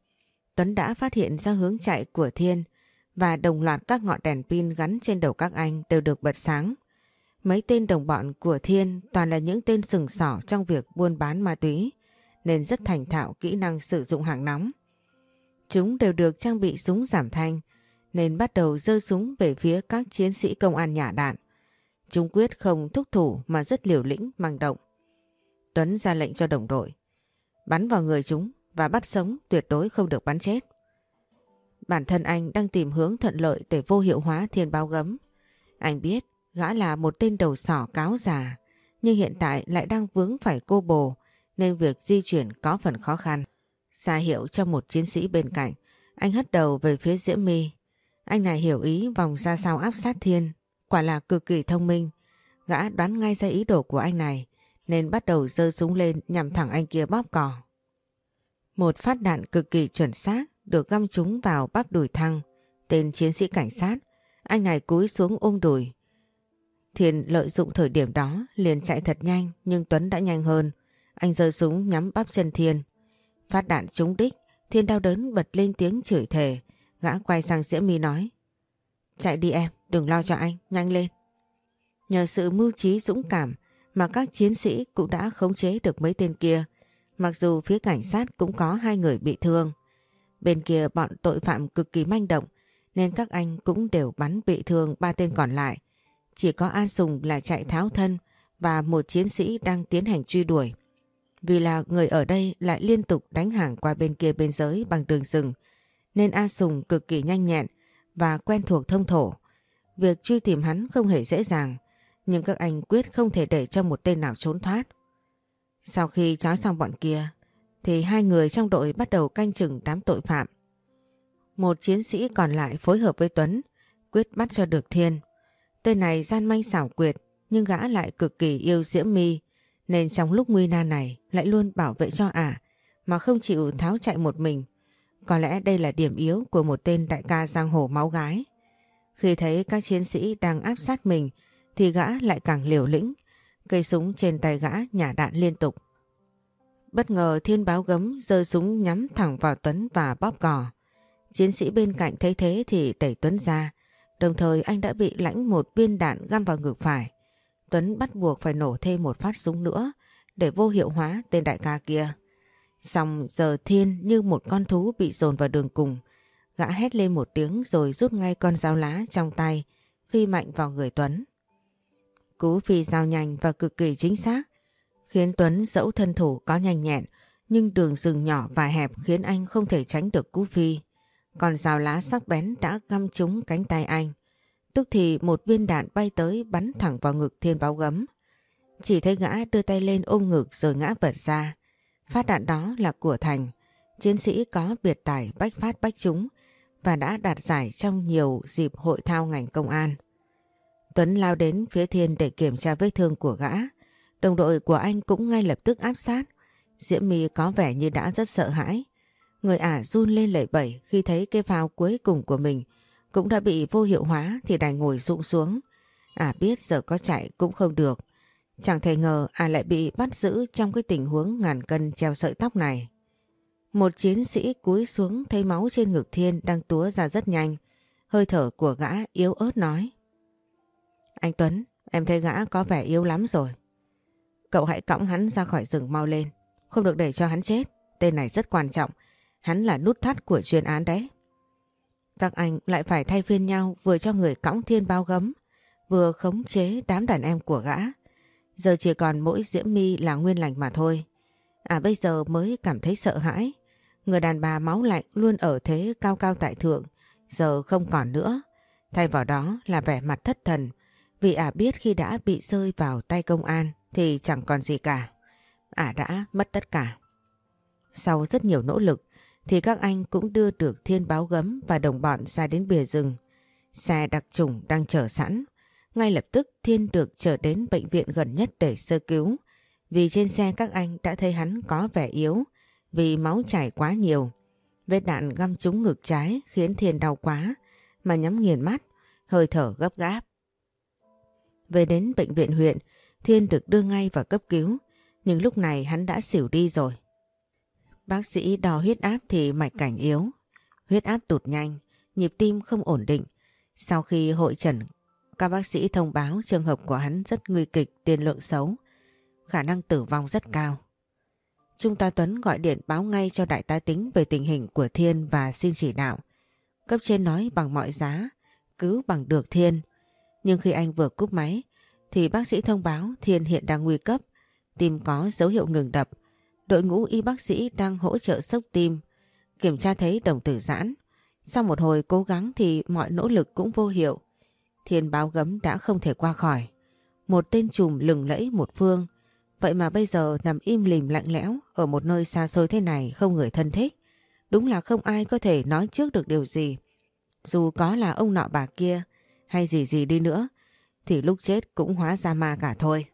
Tuấn đã phát hiện ra hướng chạy của Thiên, và đồng loạt các ngọn đèn pin gắn trên đầu các anh đều được bật sáng. Mấy tên đồng bọn của Thiên toàn là những tên sừng sỏ trong việc buôn bán ma túy, nên rất thành thạo kỹ năng sử dụng hàng nóng. Chúng đều được trang bị súng giảm thanh, nên bắt đầu dơ súng về phía các chiến sĩ công an nhả đạn. Chúng quyết không thúc thủ mà rất liều lĩnh, mang động. Tuấn ra lệnh cho đồng đội. Bắn vào người chúng và bắt sống tuyệt đối không được bắn chết. Bản thân anh đang tìm hướng thuận lợi để vô hiệu hóa thiên báo gấm. Anh biết gã là một tên đầu sỏ cáo già, nhưng hiện tại lại đang vướng phải cô bồ nên việc di chuyển có phần khó khăn. Ra hiệu cho một chiến sĩ bên cạnh, anh hất đầu về phía Diễm My. Anh này hiểu ý vòng ra sau áp sát thiên, quả là cực kỳ thông minh. Gã đoán ngay ra ý đồ của anh này nên bắt đầu giơ súng lên nhằm thẳng anh kia bóp cò. Một phát đạn cực kỳ chuẩn xác được găm trúng vào bắp đùi thăng. Tên chiến sĩ cảnh sát, anh này cúi xuống ôm đùi. Thiền lợi dụng thời điểm đó liền chạy thật nhanh nhưng Tuấn đã nhanh hơn. Anh giơ súng nhắm bắp chân Thiên. Phát đạn trúng đích, Thiên đau đớn bật lên tiếng chửi thề. Gã quay sang Diễm My nói. Chạy đi em, đừng lo cho anh, nhanh lên. Nhờ sự mưu trí dũng cảm mà các chiến sĩ cũng đã khống chế được mấy tên kia. Mặc dù phía cảnh sát cũng có hai người bị thương. Bên kia bọn tội phạm cực kỳ manh động nên các anh cũng đều bắn bị thương ba tên còn lại. Chỉ có A Sùng là chạy tháo thân và một chiến sĩ đang tiến hành truy đuổi. Vì là người ở đây lại liên tục đánh hàng qua bên kia biên giới bằng đường rừng nên A Sùng cực kỳ nhanh nhẹn và quen thuộc thông thổ. Việc truy tìm hắn không hề dễ dàng nhưng các anh quyết không thể để cho một tên nào trốn thoát. Sau khi trói xong bọn kia thì hai người trong đội bắt đầu canh chừng đám tội phạm. Một chiến sĩ còn lại phối hợp với Tuấn, quyết bắt cho được Thiên. Tên này gian manh xảo quyệt, nhưng gã lại cực kỳ yêu Diễm My, nên trong lúc nguy nan này lại luôn bảo vệ cho ả, mà không chịu tháo chạy một mình. Có lẽ đây là điểm yếu của một tên đại ca giang hồ máu gái. Khi thấy các chiến sĩ đang áp sát mình thì gã lại càng liều lĩnh, cây súng trên tay gã nhả đạn liên tục. Bất ngờ thiên báo gấm rơi súng nhắm thẳng vào Tuấn và bóp cò. Chiến sĩ bên cạnh thấy thế thì đẩy Tuấn ra, đồng thời anh đã bị lãnh một viên đạn găm vào ngực phải. Tuấn bắt buộc phải nổ thêm một phát súng nữa để vô hiệu hóa tên đại ca kia. Xong giờ thiên như một con thú bị dồn vào đường cùng. Gã hét lên một tiếng rồi rút ngay con dao lá trong tay, phi mạnh vào người Tuấn. Cú phi dao nhanh và cực kỳ chính xác, khiến Tuấn dẫu thân thủ có nhanh nhẹn, nhưng đường rừng nhỏ và hẹp khiến anh không thể tránh được cú phi. Còn rào lá sắc bén đã găm trúng cánh tay anh. Tức thì một viên đạn bay tới bắn thẳng vào ngực thiên báo gấm. Chỉ thấy gã đưa tay lên ôm ngực rồi ngã vật ra. Phát đạn đó là của Thành, chiến sĩ có biệt tài bách phát bách chúng và đã đạt giải trong nhiều dịp hội thao ngành công an. Tuấn lao đến phía Thiên để kiểm tra vết thương của gã. Đồng đội của anh cũng ngay lập tức áp sát. Diễm My có vẻ như đã rất sợ hãi. Người ả run lên lẩy bẩy khi thấy cái phao cuối cùng của mình cũng đã bị vô hiệu hóa thì đành ngồi rụng xuống. Ả biết giờ có chạy cũng không được. Chẳng thể ngờ ả lại bị bắt giữ trong cái tình huống ngàn cân treo sợi tóc này. Một chiến sĩ cúi xuống thấy máu trên ngực Thiên đang túa ra rất nhanh. Hơi thở của gã yếu ớt nói. Anh Tuấn, em thấy gã có vẻ yếu lắm rồi. Cậu hãy cõng hắn ra khỏi rừng mau lên. Không được để cho hắn chết. Tên này rất quan trọng. Hắn là nút thắt của chuyên án đấy. Các anh lại phải thay phiên nhau vừa cho người cõng thiên bao gấm, vừa khống chế đám đàn em của gã. Giờ chỉ còn mỗi Diễm My là nguyên lành mà thôi. À bây giờ mới cảm thấy sợ hãi. Người đàn bà máu lạnh luôn ở thế cao cao tại thượng, giờ không còn nữa. Thay vào đó là vẻ mặt thất thần, vì ả biết khi đã bị rơi vào tay công an thì chẳng còn gì cả. Ả đã mất tất cả. Sau rất nhiều nỗ lực thì các anh cũng đưa được thiên báo gấm và đồng bọn ra đến bìa rừng. Xe đặc trùng đang chờ sẵn. Ngay lập tức Thiên được trở đến bệnh viện gần nhất để sơ cứu. Vì trên xe các anh đã thấy hắn có vẻ yếu vì máu chảy quá nhiều. Vết đạn găm trúng ngực trái khiến Thiên đau quá mà nhắm nghiền mắt, hơi thở gấp gáp. Về đến bệnh viện huyện, Thiên được đưa ngay vào cấp cứu, nhưng lúc này hắn đã xỉu đi rồi. Bác sĩ đo huyết áp thì mạch cảnh yếu, huyết áp tụt nhanh, nhịp tim không ổn định. Sau khi hội trần, các bác sĩ thông báo trường hợp của hắn rất nguy kịch, tiền lượng xấu, khả năng tử vong rất cao. Trung tá Tuấn gọi điện báo ngay cho đại tá tính về tình hình của Thiên và xin chỉ đạo. Cấp trên nói bằng mọi giá, cứu bằng được Thiên. Nhưng khi anh vừa cúp máy, thì bác sĩ thông báo Thiên hiện đang nguy cấp, tim có dấu hiệu ngừng đập. Đội ngũ y bác sĩ đang hỗ trợ sốc tim, kiểm tra thấy đồng tử giãn. Sau một hồi cố gắng thì mọi nỗ lực cũng vô hiệu. Thiên báo gấm đã không thể qua khỏi. Một tên trùm lừng lẫy một phương, Vậy mà bây giờ nằm im lìm lạnh lẽo ở một nơi xa xôi thế này không người thân thích. Đúng là không ai có thể nói trước được điều gì. Dù có là ông nọ bà kia hay gì gì đi nữa thì lúc chết cũng hóa ra ma cả thôi.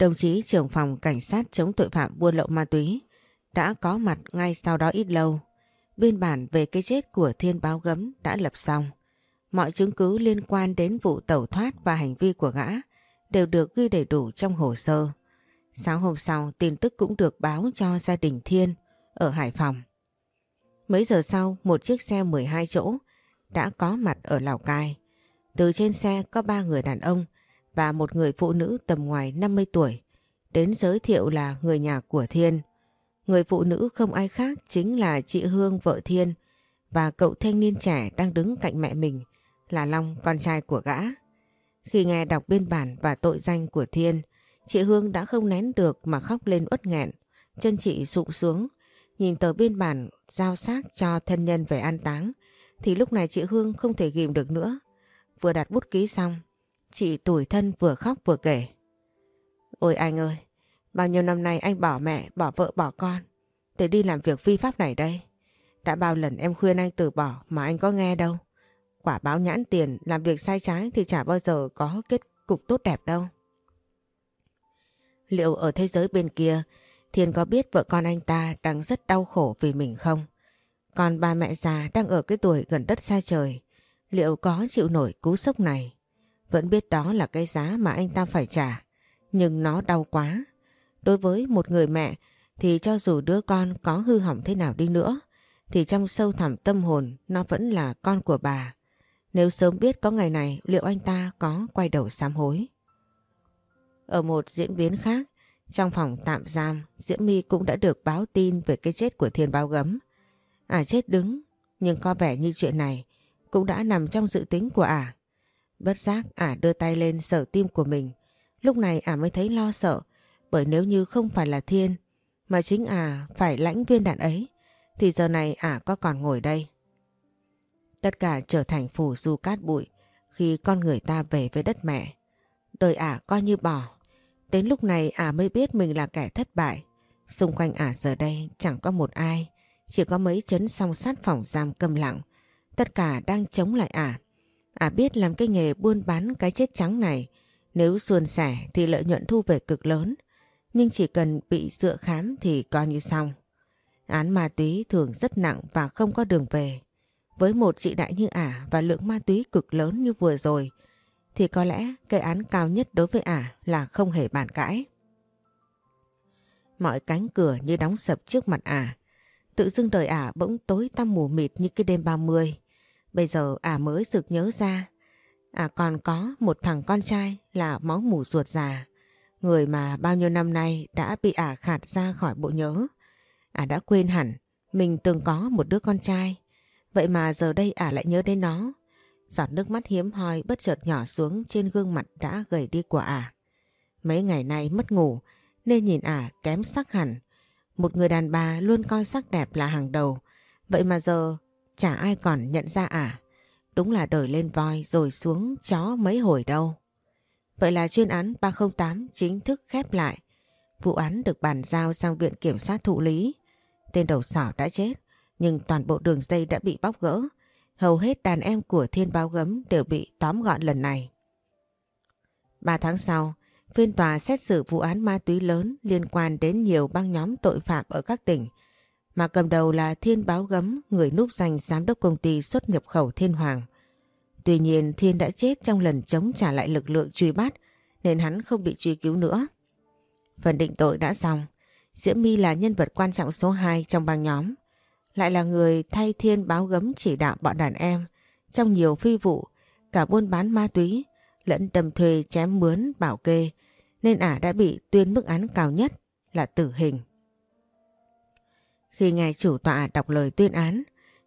Đồng chí trưởng phòng cảnh sát chống tội phạm buôn lậu ma túy đã có mặt ngay sau đó ít lâu. Biên bản về cái chết của Thiên Báo Gấm đã lập xong. Mọi chứng cứ liên quan đến vụ tẩu thoát và hành vi của gã đều được ghi đầy đủ trong hồ sơ. Sáng hôm sau, tin tức cũng được báo cho gia đình Thiên ở Hải Phòng. Mấy giờ sau, một chiếc xe 12 chỗ đã có mặt ở Lào Cai. Từ trên xe có ba người đàn ông và một người phụ nữ tầm ngoài 50 tuổi đến giới thiệu là người nhà của Thiên. Người phụ nữ không ai khác chính là chị Hương vợ Thiên và cậu thanh niên trẻ đang đứng cạnh mẹ mình là Long con trai của gã. Khi nghe đọc biên bản và tội danh của Thiên, chị Hương đã không nén được mà khóc lên uất nghẹn. Chân chị sụp xuống, nhìn tờ biên bản giao xác cho thân nhân về an táng, thì lúc này chị Hương không thể ghim được nữa. Vừa đặt bút ký xong, chị tủi thân vừa khóc vừa kể. Ôi anh ơi, Bao nhiêu năm nay anh bỏ mẹ, bỏ vợ, bỏ con để đi làm việc phi pháp này đây. Đã bao lần em khuyên anh từ bỏ mà anh có nghe đâu. Quả báo nhãn tiền làm việc sai trái thì chả bao giờ có kết cục tốt đẹp đâu. Liệu ở thế giới bên kia Thiên có biết vợ con anh ta đang rất đau khổ vì mình không? Còn ba mẹ già đang ở cái tuổi gần đất xa trời liệu có chịu nổi cú sốc này? Vẫn biết đó là cái giá mà anh ta phải trả nhưng nó đau quá. Đối với một người mẹ thì cho dù đứa con có hư hỏng thế nào đi nữa thì trong sâu thẳm tâm hồn nó vẫn là con của bà. Nếu sớm biết có ngày này liệu anh ta có quay đầu sám hối? Ở một diễn biến khác, trong phòng tạm giam, Diễm My cũng đã được báo tin về cái chết của Thiên Báo Gấm. À chết đứng, nhưng có vẻ như chuyện này cũng đã nằm trong dự tính của ả. À. Bất giác ả à đưa tay lên sở tim của mình. Lúc này ả à mới thấy lo sợ, bởi nếu như không phải là Thiên, mà chính ả phải lãnh viên đạn ấy, thì giờ này ả có còn ngồi đây. Tất cả trở thành phủ du cát bụi khi con người ta về với đất mẹ. Đời ả coi như bỏ. Đến lúc này ả mới biết mình là kẻ thất bại. Xung quanh ả giờ đây chẳng có một ai, chỉ có mấy chấn song sát phòng giam câm lặng. Tất cả đang chống lại ả. Ả biết làm cái nghề buôn bán cái chết trắng này, nếu suôn sẻ thì lợi nhuận thu về cực lớn. Nhưng chỉ cần bị dựa khám thì coi như xong. Án ma túy thường rất nặng và không có đường về. Với một chị đại như ả và lượng ma túy cực lớn như vừa rồi, thì có lẽ cái án cao nhất đối với ả là không hề bàn cãi. Mọi cánh cửa như đóng sập trước mặt ả. Tự dưng đời ả bỗng tối tăm mù mịt như cái đêm 30. Bây giờ ả mới sực nhớ ra. Ả còn có một thằng con trai là máu mủ ruột già. Người mà bao nhiêu năm nay đã bị ả khạt ra khỏi bộ nhớ. Ả đã quên hẳn mình từng có một đứa con trai. Vậy mà giờ đây ả lại nhớ đến nó. Giọt nước mắt hiếm hoi bất chợt nhỏ xuống trên gương mặt đã gầy đi của ả. Mấy ngày nay mất ngủ, nên nhìn ả kém sắc hẳn. Một người đàn bà luôn coi sắc đẹp là hàng đầu. Vậy mà giờ chả ai còn nhận ra à? Đúng là đời lên voi rồi xuống chó mấy hồi đâu. Vậy là chuyên án 308 chính thức khép lại. Vụ án được bàn giao sang Viện Kiểm sát thụ lý. Tên đầu sỏ đã chết, nhưng toàn bộ đường dây đã bị bóc gỡ. Hầu hết đàn em của Thiên Báo Gấm đều bị tóm gọn lần này. Ba tháng sau, phiên tòa xét xử vụ án ma túy lớn liên quan đến nhiều băng nhóm tội phạm ở các tỉnh, mà cầm đầu là Thiên Báo Gấm, người núp danh giám đốc công ty xuất nhập khẩu Thiên Hoàng. Tuy nhiên Thiên đã chết trong lần chống trả lại lực lượng truy bắt nên hắn không bị truy cứu nữa. Phần định tội đã xong, Diễm My là nhân vật quan trọng số 2 trong băng nhóm lại là người thay thiên báo gấm chỉ đạo bọn đàn em trong nhiều phi vụ, cả buôn bán ma túy, lẫn đầm thuê chém mướn bảo kê, nên ả đã bị tuyên mức án cao nhất là tử hình. Khi nghe chủ tọa đọc lời tuyên án,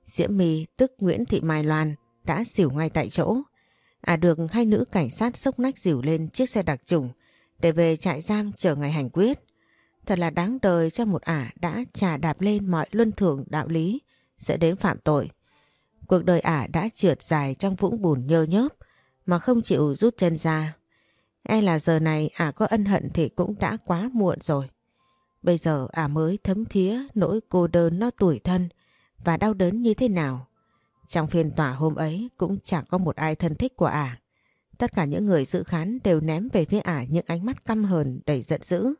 Diễm My tức Nguyễn Thị Mai Loan đã xỉu ngay tại chỗ. À được hai nữ cảnh sát sốc nách dìu lên chiếc xe đặc trùng để về trại giam chờ ngày hành quyết. Thật là đáng đời cho một ả đã trà đạp lên mọi luân thường đạo lý sẽ đến phạm tội. Cuộc đời ả đã trượt dài trong vũng bùn nhơ nhớp mà không chịu rút chân ra. E là giờ này ả có ân hận thì cũng đã quá muộn rồi. Bây giờ ả mới thấm thía nỗi cô đơn nó tuổi thân và đau đớn như thế nào. Trong phiên tòa hôm ấy cũng chẳng có một ai thân thích của ả. Tất cả những người dự khán đều ném về phía ả những ánh mắt căm hờn đầy giận dữ.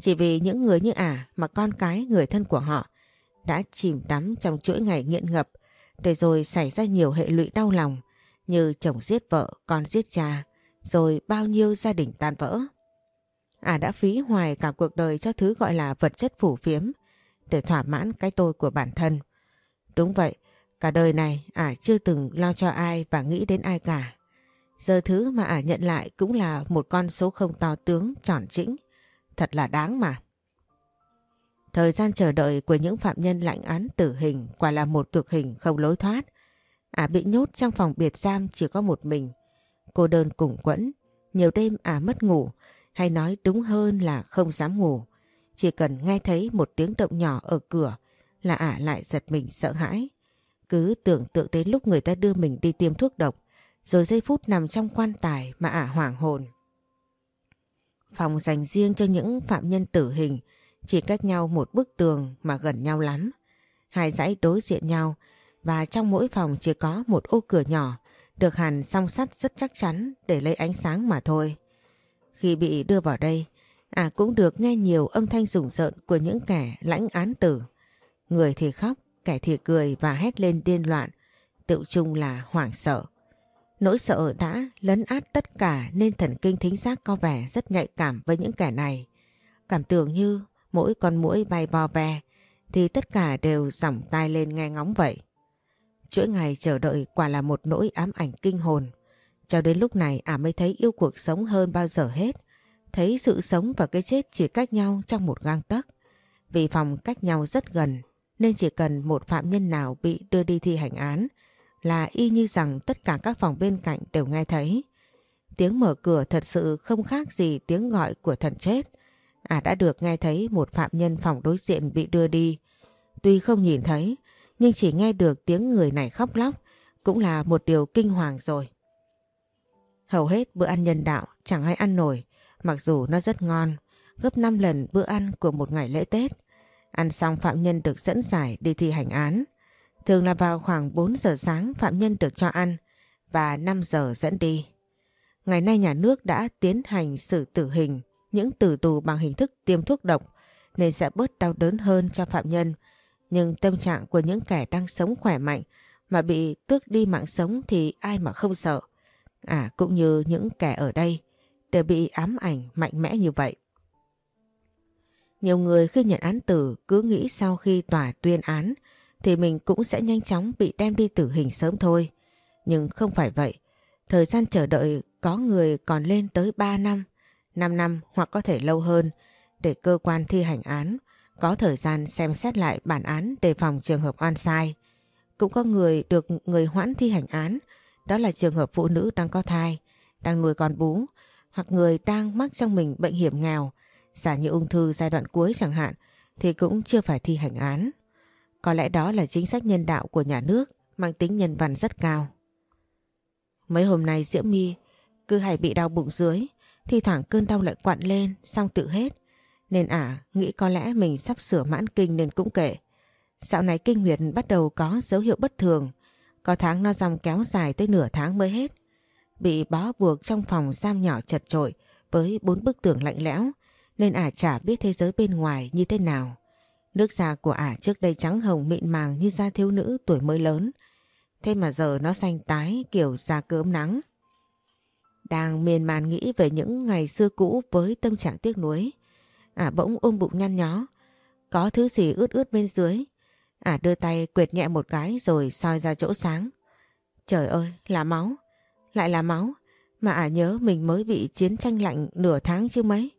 Chỉ vì những người như ả mà con cái người thân của họ đã chìm đắm trong chuỗi ngày nghiện ngập để rồi xảy ra nhiều hệ lụy đau lòng như chồng giết vợ, con giết cha, rồi bao nhiêu gia đình tan vỡ. Ả đã phí hoài cả cuộc đời cho thứ gọi là vật chất phủ phiếm để thỏa mãn cái tôi của bản thân. Đúng vậy, cả đời này Ả chưa từng lo cho ai và nghĩ đến ai cả. Giờ thứ mà Ả nhận lại cũng là một con số không to tướng tròn chỉnh Thật là đáng mà. Thời gian chờ đợi của những phạm nhân lạnh án tử hình quả là một cực hình không lối thoát. Ả bị nhốt trong phòng biệt giam chỉ có một mình. Cô đơn cùng quẫn, nhiều đêm Ả mất ngủ, hay nói đúng hơn là không dám ngủ. Chỉ cần nghe thấy một tiếng động nhỏ ở cửa là Ả à lại giật mình sợ hãi. Cứ tưởng tượng đến lúc người ta đưa mình đi tiêm thuốc độc, rồi giây phút nằm trong quan tài mà Ả hoảng hồn. Phòng dành riêng cho những phạm nhân tử hình chỉ cách nhau một bức tường mà gần nhau lắm. Hai dãy đối diện nhau và trong mỗi phòng chỉ có một ô cửa nhỏ được hàn song sắt rất chắc chắn để lấy ánh sáng mà thôi. Khi bị đưa vào đây, à cũng được nghe nhiều âm thanh rùng rợn của những kẻ lãnh án tử. Người thì khóc, kẻ thì cười và hét lên điên loạn, tự chung là hoảng sợ. Nỗi sợ đã lấn át tất cả nên thần kinh thính giác có vẻ rất nhạy cảm với những kẻ này. Cảm tưởng như mỗi con mũi bay bò ve thì tất cả đều dòng tai lên nghe ngóng vậy. Chuỗi ngày chờ đợi quả là một nỗi ám ảnh kinh hồn. Cho đến lúc này ả mới thấy yêu cuộc sống hơn bao giờ hết. Thấy sự sống và cái chết chỉ cách nhau trong một gang tấc. Vì phòng cách nhau rất gần nên chỉ cần một phạm nhân nào bị đưa đi thi hành án là y như rằng tất cả các phòng bên cạnh đều nghe thấy. Tiếng mở cửa thật sự không khác gì tiếng gọi của thần chết. À đã được nghe thấy một phạm nhân phòng đối diện bị đưa đi. Tuy không nhìn thấy, nhưng chỉ nghe được tiếng người này khóc lóc cũng là một điều kinh hoàng rồi. Hầu hết bữa ăn nhân đạo chẳng ai ăn nổi, mặc dù nó rất ngon, gấp 5 lần bữa ăn của một ngày lễ Tết. Ăn xong phạm nhân được dẫn giải đi thi hành án. Thường là vào khoảng 4 giờ sáng phạm nhân được cho ăn và 5 giờ dẫn đi. Ngày nay nhà nước đã tiến hành xử tử hình những tử tù bằng hình thức tiêm thuốc độc nên sẽ bớt đau đớn hơn cho phạm nhân. Nhưng tâm trạng của những kẻ đang sống khỏe mạnh mà bị tước đi mạng sống thì ai mà không sợ. À cũng như những kẻ ở đây đều bị ám ảnh mạnh mẽ như vậy. Nhiều người khi nhận án tử cứ nghĩ sau khi tòa tuyên án thì mình cũng sẽ nhanh chóng bị đem đi tử hình sớm thôi. Nhưng không phải vậy. Thời gian chờ đợi có người còn lên tới 3 năm, 5 năm hoặc có thể lâu hơn để cơ quan thi hành án có thời gian xem xét lại bản án đề phòng trường hợp oan sai. Cũng có người được người hoãn thi hành án, đó là trường hợp phụ nữ đang có thai, đang nuôi con bú, hoặc người đang mắc trong mình bệnh hiểm nghèo, giả như ung thư giai đoạn cuối chẳng hạn, thì cũng chưa phải thi hành án. Có lẽ đó là chính sách nhân đạo của nhà nước, mang tính nhân văn rất cao. Mấy hôm nay Diễm My cứ hay bị đau bụng dưới, thi thoảng cơn đau lại quặn lên xong tự hết. Nên ả nghĩ có lẽ mình sắp sửa mãn kinh nên cũng kệ. Dạo này kinh nguyệt bắt đầu có dấu hiệu bất thường. Có tháng nó dòng kéo dài tới nửa tháng mới hết. Bị bó buộc trong phòng giam nhỏ chật trội với bốn bức tường lạnh lẽo, nên ả chả biết thế giới bên ngoài như thế nào. Nước da của ả trước đây trắng hồng mịn màng như da thiếu nữ tuổi mới lớn. Thế mà giờ nó xanh tái kiểu da cớm nắng. Đang miên man nghĩ về những ngày xưa cũ với tâm trạng tiếc nuối. Ả bỗng ôm bụng nhăn nhó. Có thứ gì ướt ướt bên dưới. Ả đưa tay quệt nhẹ một cái rồi soi ra chỗ sáng. Trời ơi, là máu. Lại là máu. Mà Ả nhớ mình mới bị chiến tranh lạnh nửa tháng chứ mấy.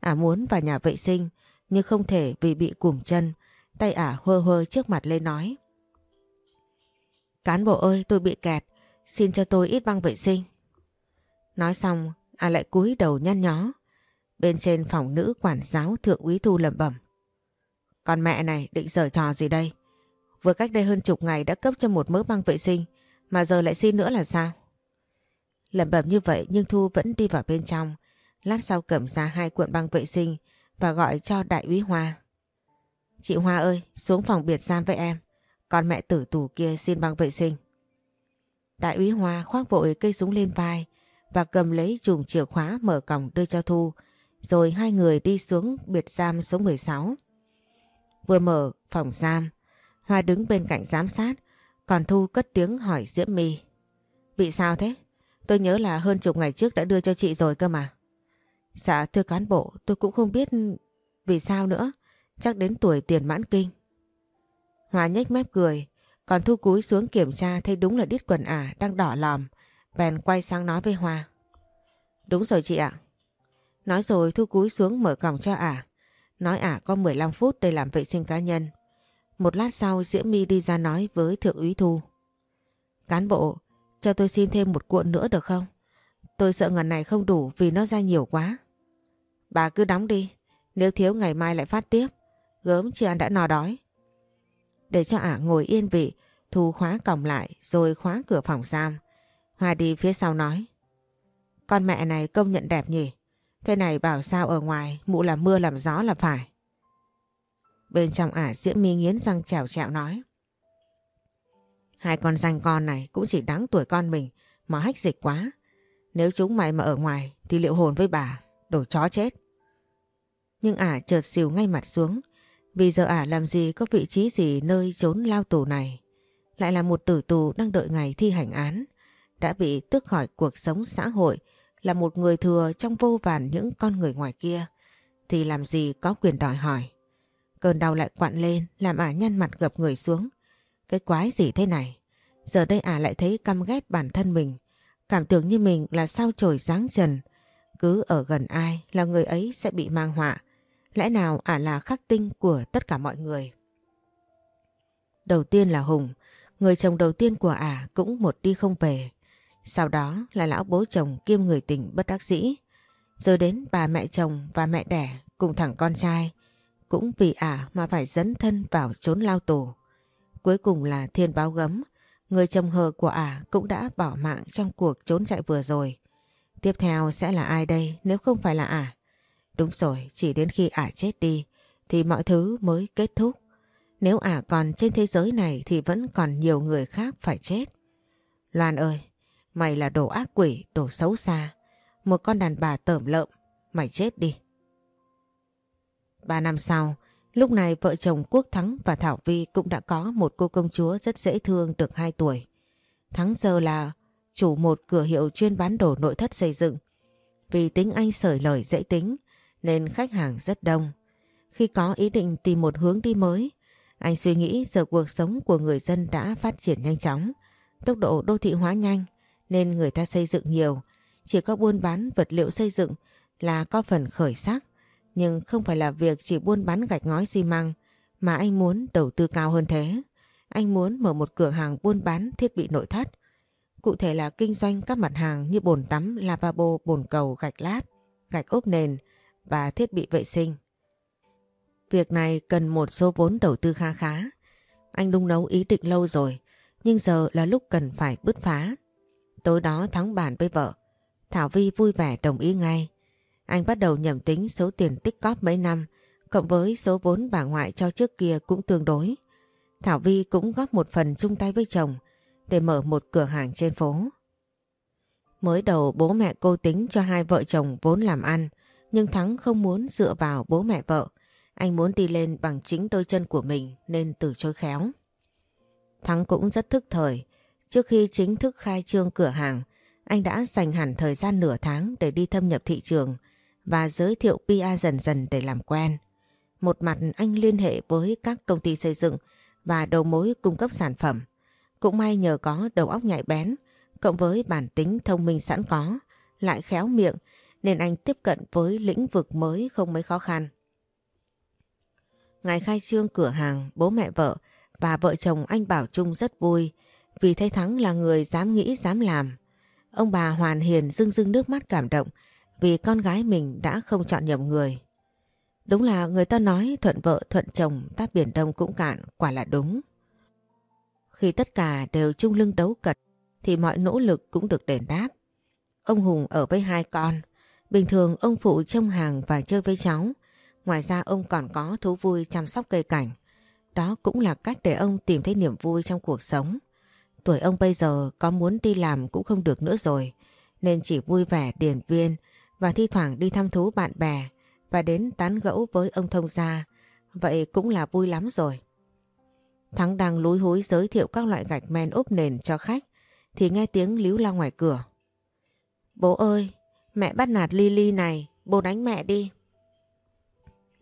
Ả muốn vào nhà vệ sinh nhưng không thể vì bị cùm chân. Tay Ả hơ hơ trước mặt lên nói. Cán bộ ơi tôi bị kẹt. Xin cho tôi ít băng vệ sinh. Nói xong, à lại cúi đầu nhăn nhó. Bên trên phòng nữ quản giáo thượng úy thu lẩm bẩm. Con mẹ này định giở trò gì đây? Vừa cách đây hơn chục ngày đã cấp cho một mớ băng vệ sinh mà giờ lại xin nữa là sao? Lẩm bẩm như vậy nhưng Thu vẫn đi vào bên trong. Lát sau cầm ra hai cuộn băng vệ sinh và gọi cho đại úy Hoa. Chị Hoa ơi, xuống phòng biệt giam với em. Con mẹ tử tù kia xin băng vệ sinh. Đại úy Hoa khoác vội cây súng lên vai và cầm lấy chùm chìa khóa mở cổng đưa cho Thu, rồi hai người đi xuống biệt giam số 16. Vừa mở phòng giam, Hoa đứng bên cạnh giám sát, còn Thu cất tiếng hỏi Diễm My. Bị sao thế? Tôi nhớ là hơn chục ngày trước đã đưa cho chị rồi cơ mà. Dạ thưa cán bộ, tôi cũng không biết vì sao nữa, chắc đến tuổi tiền mãn kinh. Hoa nhếch mép cười, còn Thu cúi xuống kiểm tra thấy đúng là đít quần ả đang đỏ lòm, Bèn quay sang nói với Hoa. Đúng rồi chị ạ. Nói rồi Thu cúi xuống mở cổng cho ả. Nói ả có 15 phút để làm vệ sinh cá nhân. Một lát sau Diễm My đi ra nói với Thượng úy Thu. Cán bộ, cho tôi xin thêm một cuộn nữa được không? Tôi sợ ngần này không đủ vì nó ra nhiều quá. Bà cứ đóng đi, nếu thiếu ngày mai lại phát tiếp. Gớm chưa ăn đã no đói. Để cho ả ngồi yên vị, Thu khóa cổng lại rồi khóa cửa phòng giam. Hoa đi phía sau nói. Con mẹ này công nhận đẹp nhỉ? Cái này bảo sao ở ngoài mụ làm mưa làm gió là phải. Bên trong ả Diễm My nghiến răng chèo chẹo nói. Hai con danh con này cũng chỉ đáng tuổi con mình mà hách dịch quá. Nếu chúng mày mà ở ngoài thì liệu hồn với bà, đổ chó chết. Nhưng ả chợt xìu ngay mặt xuống vì giờ ả làm gì có vị trí gì nơi trốn lao tù này. Lại là một tử tù đang đợi ngày thi hành án. Đã bị tước khỏi cuộc sống xã hội là một người thừa trong vô vàn những con người ngoài kia. Thì làm gì có quyền đòi hỏi. Cơn đau lại quặn lên làm ả nhăn mặt gập người xuống. Cái quái gì thế này? Giờ đây ả lại thấy căm ghét bản thân mình. Cảm tưởng như mình là sao trời giáng trần. Cứ ở gần ai là người ấy sẽ bị mang họa. Lẽ nào ả là khắc tinh của tất cả mọi người? Đầu tiên là Hùng, người chồng đầu tiên của ả cũng một đi không về. Sau đó là lão bố chồng kiêm người tình bất đắc dĩ. Rồi đến bà mẹ chồng và mẹ đẻ cùng thằng con trai. Cũng vì ả mà phải dấn thân vào trốn lao tù. Cuối cùng là thiên báo gấm. Người chồng hờ của ả cũng đã bỏ mạng trong cuộc trốn chạy vừa rồi. Tiếp theo sẽ là ai đây nếu không phải là ả? Đúng rồi, chỉ đến khi ả chết đi thì mọi thứ mới kết thúc. Nếu ả còn trên thế giới này thì vẫn còn nhiều người khác phải chết. Loan ơi, mày là đồ ác quỷ, đồ xấu xa. Một con đàn bà tởm lợm, mày chết đi. Ba năm sau, lúc này vợ chồng Quốc Thắng và Thảo Vi cũng đã có một cô công chúa rất dễ thương được 2 tuổi. Thắng giờ là chủ một cửa hiệu chuyên bán đồ nội thất xây dựng. Vì tính anh sởi lời dễ tính nên khách hàng rất đông. Khi có ý định tìm một hướng đi mới, anh suy nghĩ giờ cuộc sống của người dân đã phát triển nhanh chóng, tốc độ đô thị hóa nhanh nên người ta xây dựng nhiều. Chỉ có buôn bán vật liệu xây dựng là có phần khởi sắc, nhưng không phải là việc chỉ buôn bán gạch ngói xi măng mà anh muốn đầu tư cao hơn thế. Anh muốn mở một cửa hàng buôn bán thiết bị nội thất. Cụ thể là kinh doanh các mặt hàng như bồn tắm, lavabo, bồn cầu, gạch lát, gạch ốp nền và thiết bị vệ sinh. Việc này cần một số vốn đầu tư kha khá. Anh đung nấu ý định lâu rồi, nhưng giờ là lúc cần phải bứt phá. Tối đó thắng bàn với vợ, Thảo Vi vui vẻ đồng ý ngay. Anh bắt đầu nhầm tính số tiền tích cóp mấy năm, cộng với số vốn bà ngoại cho trước kia cũng tương đối. Thảo Vi cũng góp một phần chung tay với chồng để mở một cửa hàng trên phố. Mới đầu bố mẹ cô tính cho hai vợ chồng vốn làm ăn, nhưng Thắng không muốn dựa vào bố mẹ vợ. Anh muốn đi lên bằng chính đôi chân của mình nên từ chối khéo. Thắng cũng rất thức thời. Trước khi chính thức khai trương cửa hàng, anh đã dành hẳn thời gian nửa tháng để đi thâm nhập thị trường và giới thiệu PR dần dần để làm quen. Một mặt anh liên hệ với các công ty xây dựng và đầu mối cung cấp sản phẩm. Cũng may nhờ có đầu óc nhạy bén, cộng với bản tính thông minh sẵn có, lại khéo miệng nên anh tiếp cận với lĩnh vực mới không mấy khó khăn. Ngày khai trương cửa hàng, bố mẹ vợ và vợ chồng anh Bảo Trung rất vui vì thấy Thắng là người dám nghĩ dám làm. Ông bà Hoàn Hiền rưng rưng nước mắt cảm động vì con gái mình đã không chọn nhầm người. Đúng là người ta nói thuận vợ thuận chồng tát biển đông cũng cạn, quả là đúng. Khi tất cả đều chung lưng đấu cật thì mọi nỗ lực cũng được đền đáp. Ông Hùng ở với hai con, bình thường ông phụ trông hàng và chơi với cháu. Ngoài ra ông còn có thú vui chăm sóc cây cảnh. Đó cũng là cách để ông tìm thấy niềm vui trong cuộc sống. Tuổi ông bây giờ có muốn đi làm cũng không được nữa rồi, nên chỉ vui vẻ điền viên và thi thoảng đi thăm thú bạn bè và đến tán gẫu với ông thông gia. Vậy cũng là vui lắm rồi. Thắng đang lúi húi giới thiệu các loại gạch men ốp nền cho khách thì nghe tiếng líu la ngoài cửa. Bố ơi, mẹ bắt nạt Lily này, bố đánh mẹ đi.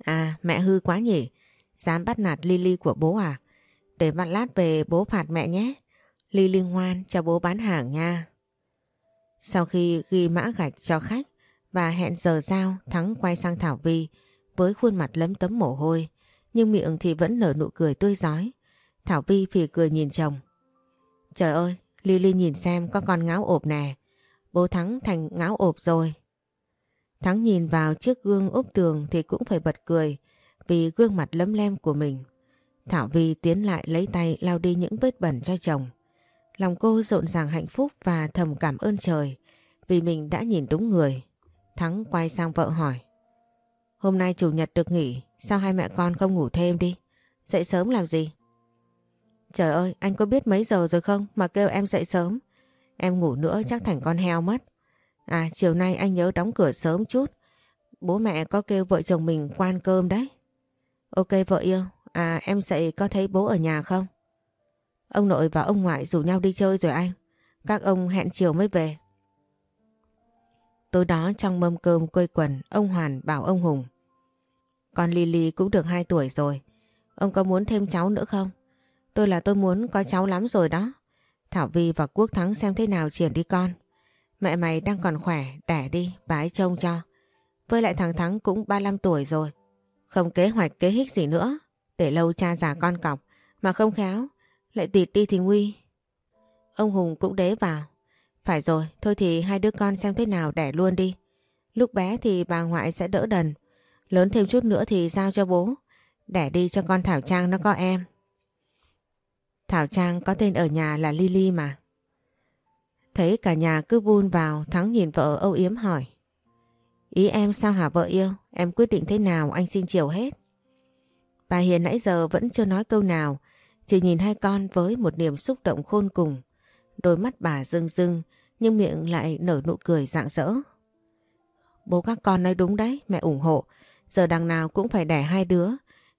À, mẹ hư quá nhỉ, dám bắt nạt Lily của bố à? Để bạn lát về bố phạt mẹ nhé. Lily ngoan cho bố bán hàng nha. Sau khi ghi mã gạch cho khách và hẹn giờ giao, Thắng quay sang Thảo Vi với khuôn mặt lấm tấm mồ hôi, nhưng miệng thì vẫn nở nụ cười tươi giói. Thảo Vi phì cười nhìn chồng. Trời ơi, Lily nhìn xem có con ngáo ộp nè. Bố Thắng thành ngáo ộp rồi. Thắng nhìn vào chiếc gương úp tường thì cũng phải bật cười vì gương mặt lấm lem của mình. Thảo Vi tiến lại lấy tay lau đi những vết bẩn cho chồng. Lòng cô rộn ràng hạnh phúc và thầm cảm ơn trời vì mình đã nhìn đúng người. Thắng quay sang vợ hỏi. Hôm nay chủ nhật được nghỉ, sao hai mẹ con không ngủ thêm đi? Dậy sớm làm gì? Trời ơi, anh có biết mấy giờ rồi không mà kêu em dậy sớm? Em ngủ nữa chắc thành con heo mất. À, chiều nay anh nhớ đóng cửa sớm chút. Bố mẹ có kêu vợ chồng mình quan cơm đấy. Ok vợ yêu, à em dậy có thấy bố ở nhà không? Ông nội và ông ngoại rủ nhau đi chơi rồi anh. Các ông hẹn chiều mới về. Tối đó trong mâm cơm quây quần, ông Hoàn bảo ông Hùng. Con Lily cũng được 2 tuổi rồi. Ông có muốn thêm cháu nữa không? Tôi là tôi muốn có cháu lắm rồi đó. Thảo Vi và Quốc Thắng xem thế nào triển đi con. Mẹ mày đang còn khỏe, đẻ đi, bà ấy trông cho. Với lại thằng Thắng cũng 35 tuổi rồi. Không kế hoạch kế hích gì nữa. Để lâu cha già con cọc. Mà không khéo, lại tịt đi thì nguy. Ông Hùng cũng đế vào. Phải rồi, thôi thì hai đứa con xem thế nào đẻ luôn đi. Lúc bé thì bà ngoại sẽ đỡ đần. Lớn thêm chút nữa thì giao cho bố. Đẻ đi cho con Thảo Trang nó có em. Thảo Trang có tên ở nhà là Lily mà. Thấy cả nhà cứ vun vào, Thắng nhìn vợ âu yếm hỏi. Ý em sao hả vợ yêu? Em quyết định thế nào anh xin chiều hết. Bà Hiền nãy giờ vẫn chưa nói câu nào, chỉ nhìn hai con với một niềm xúc động khôn cùng. Đôi mắt bà rưng rưng, nhưng miệng lại nở nụ cười rạng rỡ. Bố các con nói đúng đấy, mẹ ủng hộ. Giờ đằng nào cũng phải đẻ hai đứa,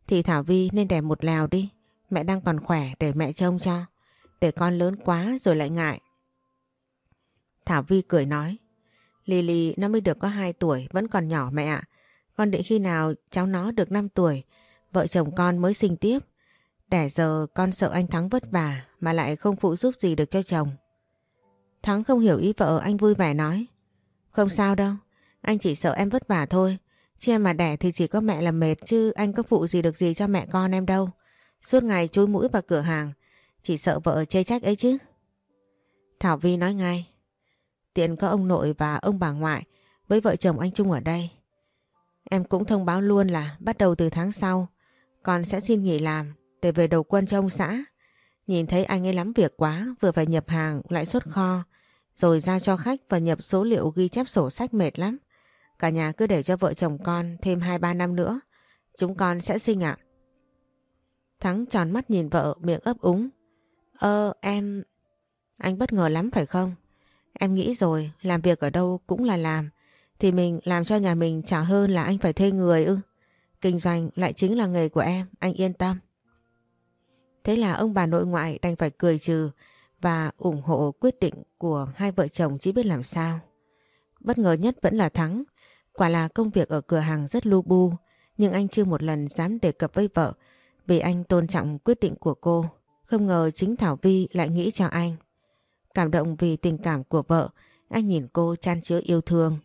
thì Thảo Vi nên đẻ một lèo đi. Mẹ đang còn khỏe để mẹ trông cho. Để con lớn quá rồi lại ngại. Thảo Vi cười nói. Lily nó mới được có 2 tuổi, vẫn còn nhỏ mẹ ạ. Con định khi nào cháu nó được 5 tuổi, vợ chồng con mới sinh tiếp. Để giờ con sợ anh Thắng vất vả mà lại không phụ giúp gì được cho chồng. Thắng không hiểu ý vợ anh vui vẻ nói. Không sao đâu, anh chỉ sợ em vất vả thôi. Chứ em mà đẻ thì chỉ có mẹ là mệt chứ anh có phụ gì được gì cho mẹ con em đâu. Suốt ngày chui mũi vào cửa hàng, chỉ sợ vợ chê trách ấy chứ. Thảo Vi nói ngay. Tiện có ông nội và ông bà ngoại với vợ chồng anh Trung ở đây. Em cũng thông báo luôn là bắt đầu từ tháng sau con sẽ xin nghỉ làm để về đầu quân cho ông xã. Nhìn thấy anh ấy lắm việc quá, vừa phải nhập hàng lại xuất kho, rồi giao cho khách và nhập số liệu ghi chép sổ sách mệt lắm. Cả nhà cứ để cho vợ chồng con thêm 2-3 năm nữa, chúng con sẽ sinh ạ. Thắng tròn mắt nhìn vợ miệng ấp úng. Ơ em... Anh bất ngờ lắm phải không? Em nghĩ rồi, làm việc ở đâu cũng là làm. Thì mình làm cho nhà mình trả hơn là anh phải thuê người ư. Kinh doanh lại chính là nghề của em, anh yên tâm. Thế là ông bà nội ngoại đành phải cười trừ và ủng hộ quyết định của hai vợ chồng chỉ biết làm sao. Bất ngờ nhất vẫn là Thắng. Quả là công việc ở cửa hàng rất lu bu, nhưng anh chưa một lần dám đề cập với vợ vì anh tôn trọng quyết định của cô. Không ngờ chính Thảo Vi lại nghĩ cho anh. Cảm động vì tình cảm của vợ, anh nhìn cô chan chứa yêu thương.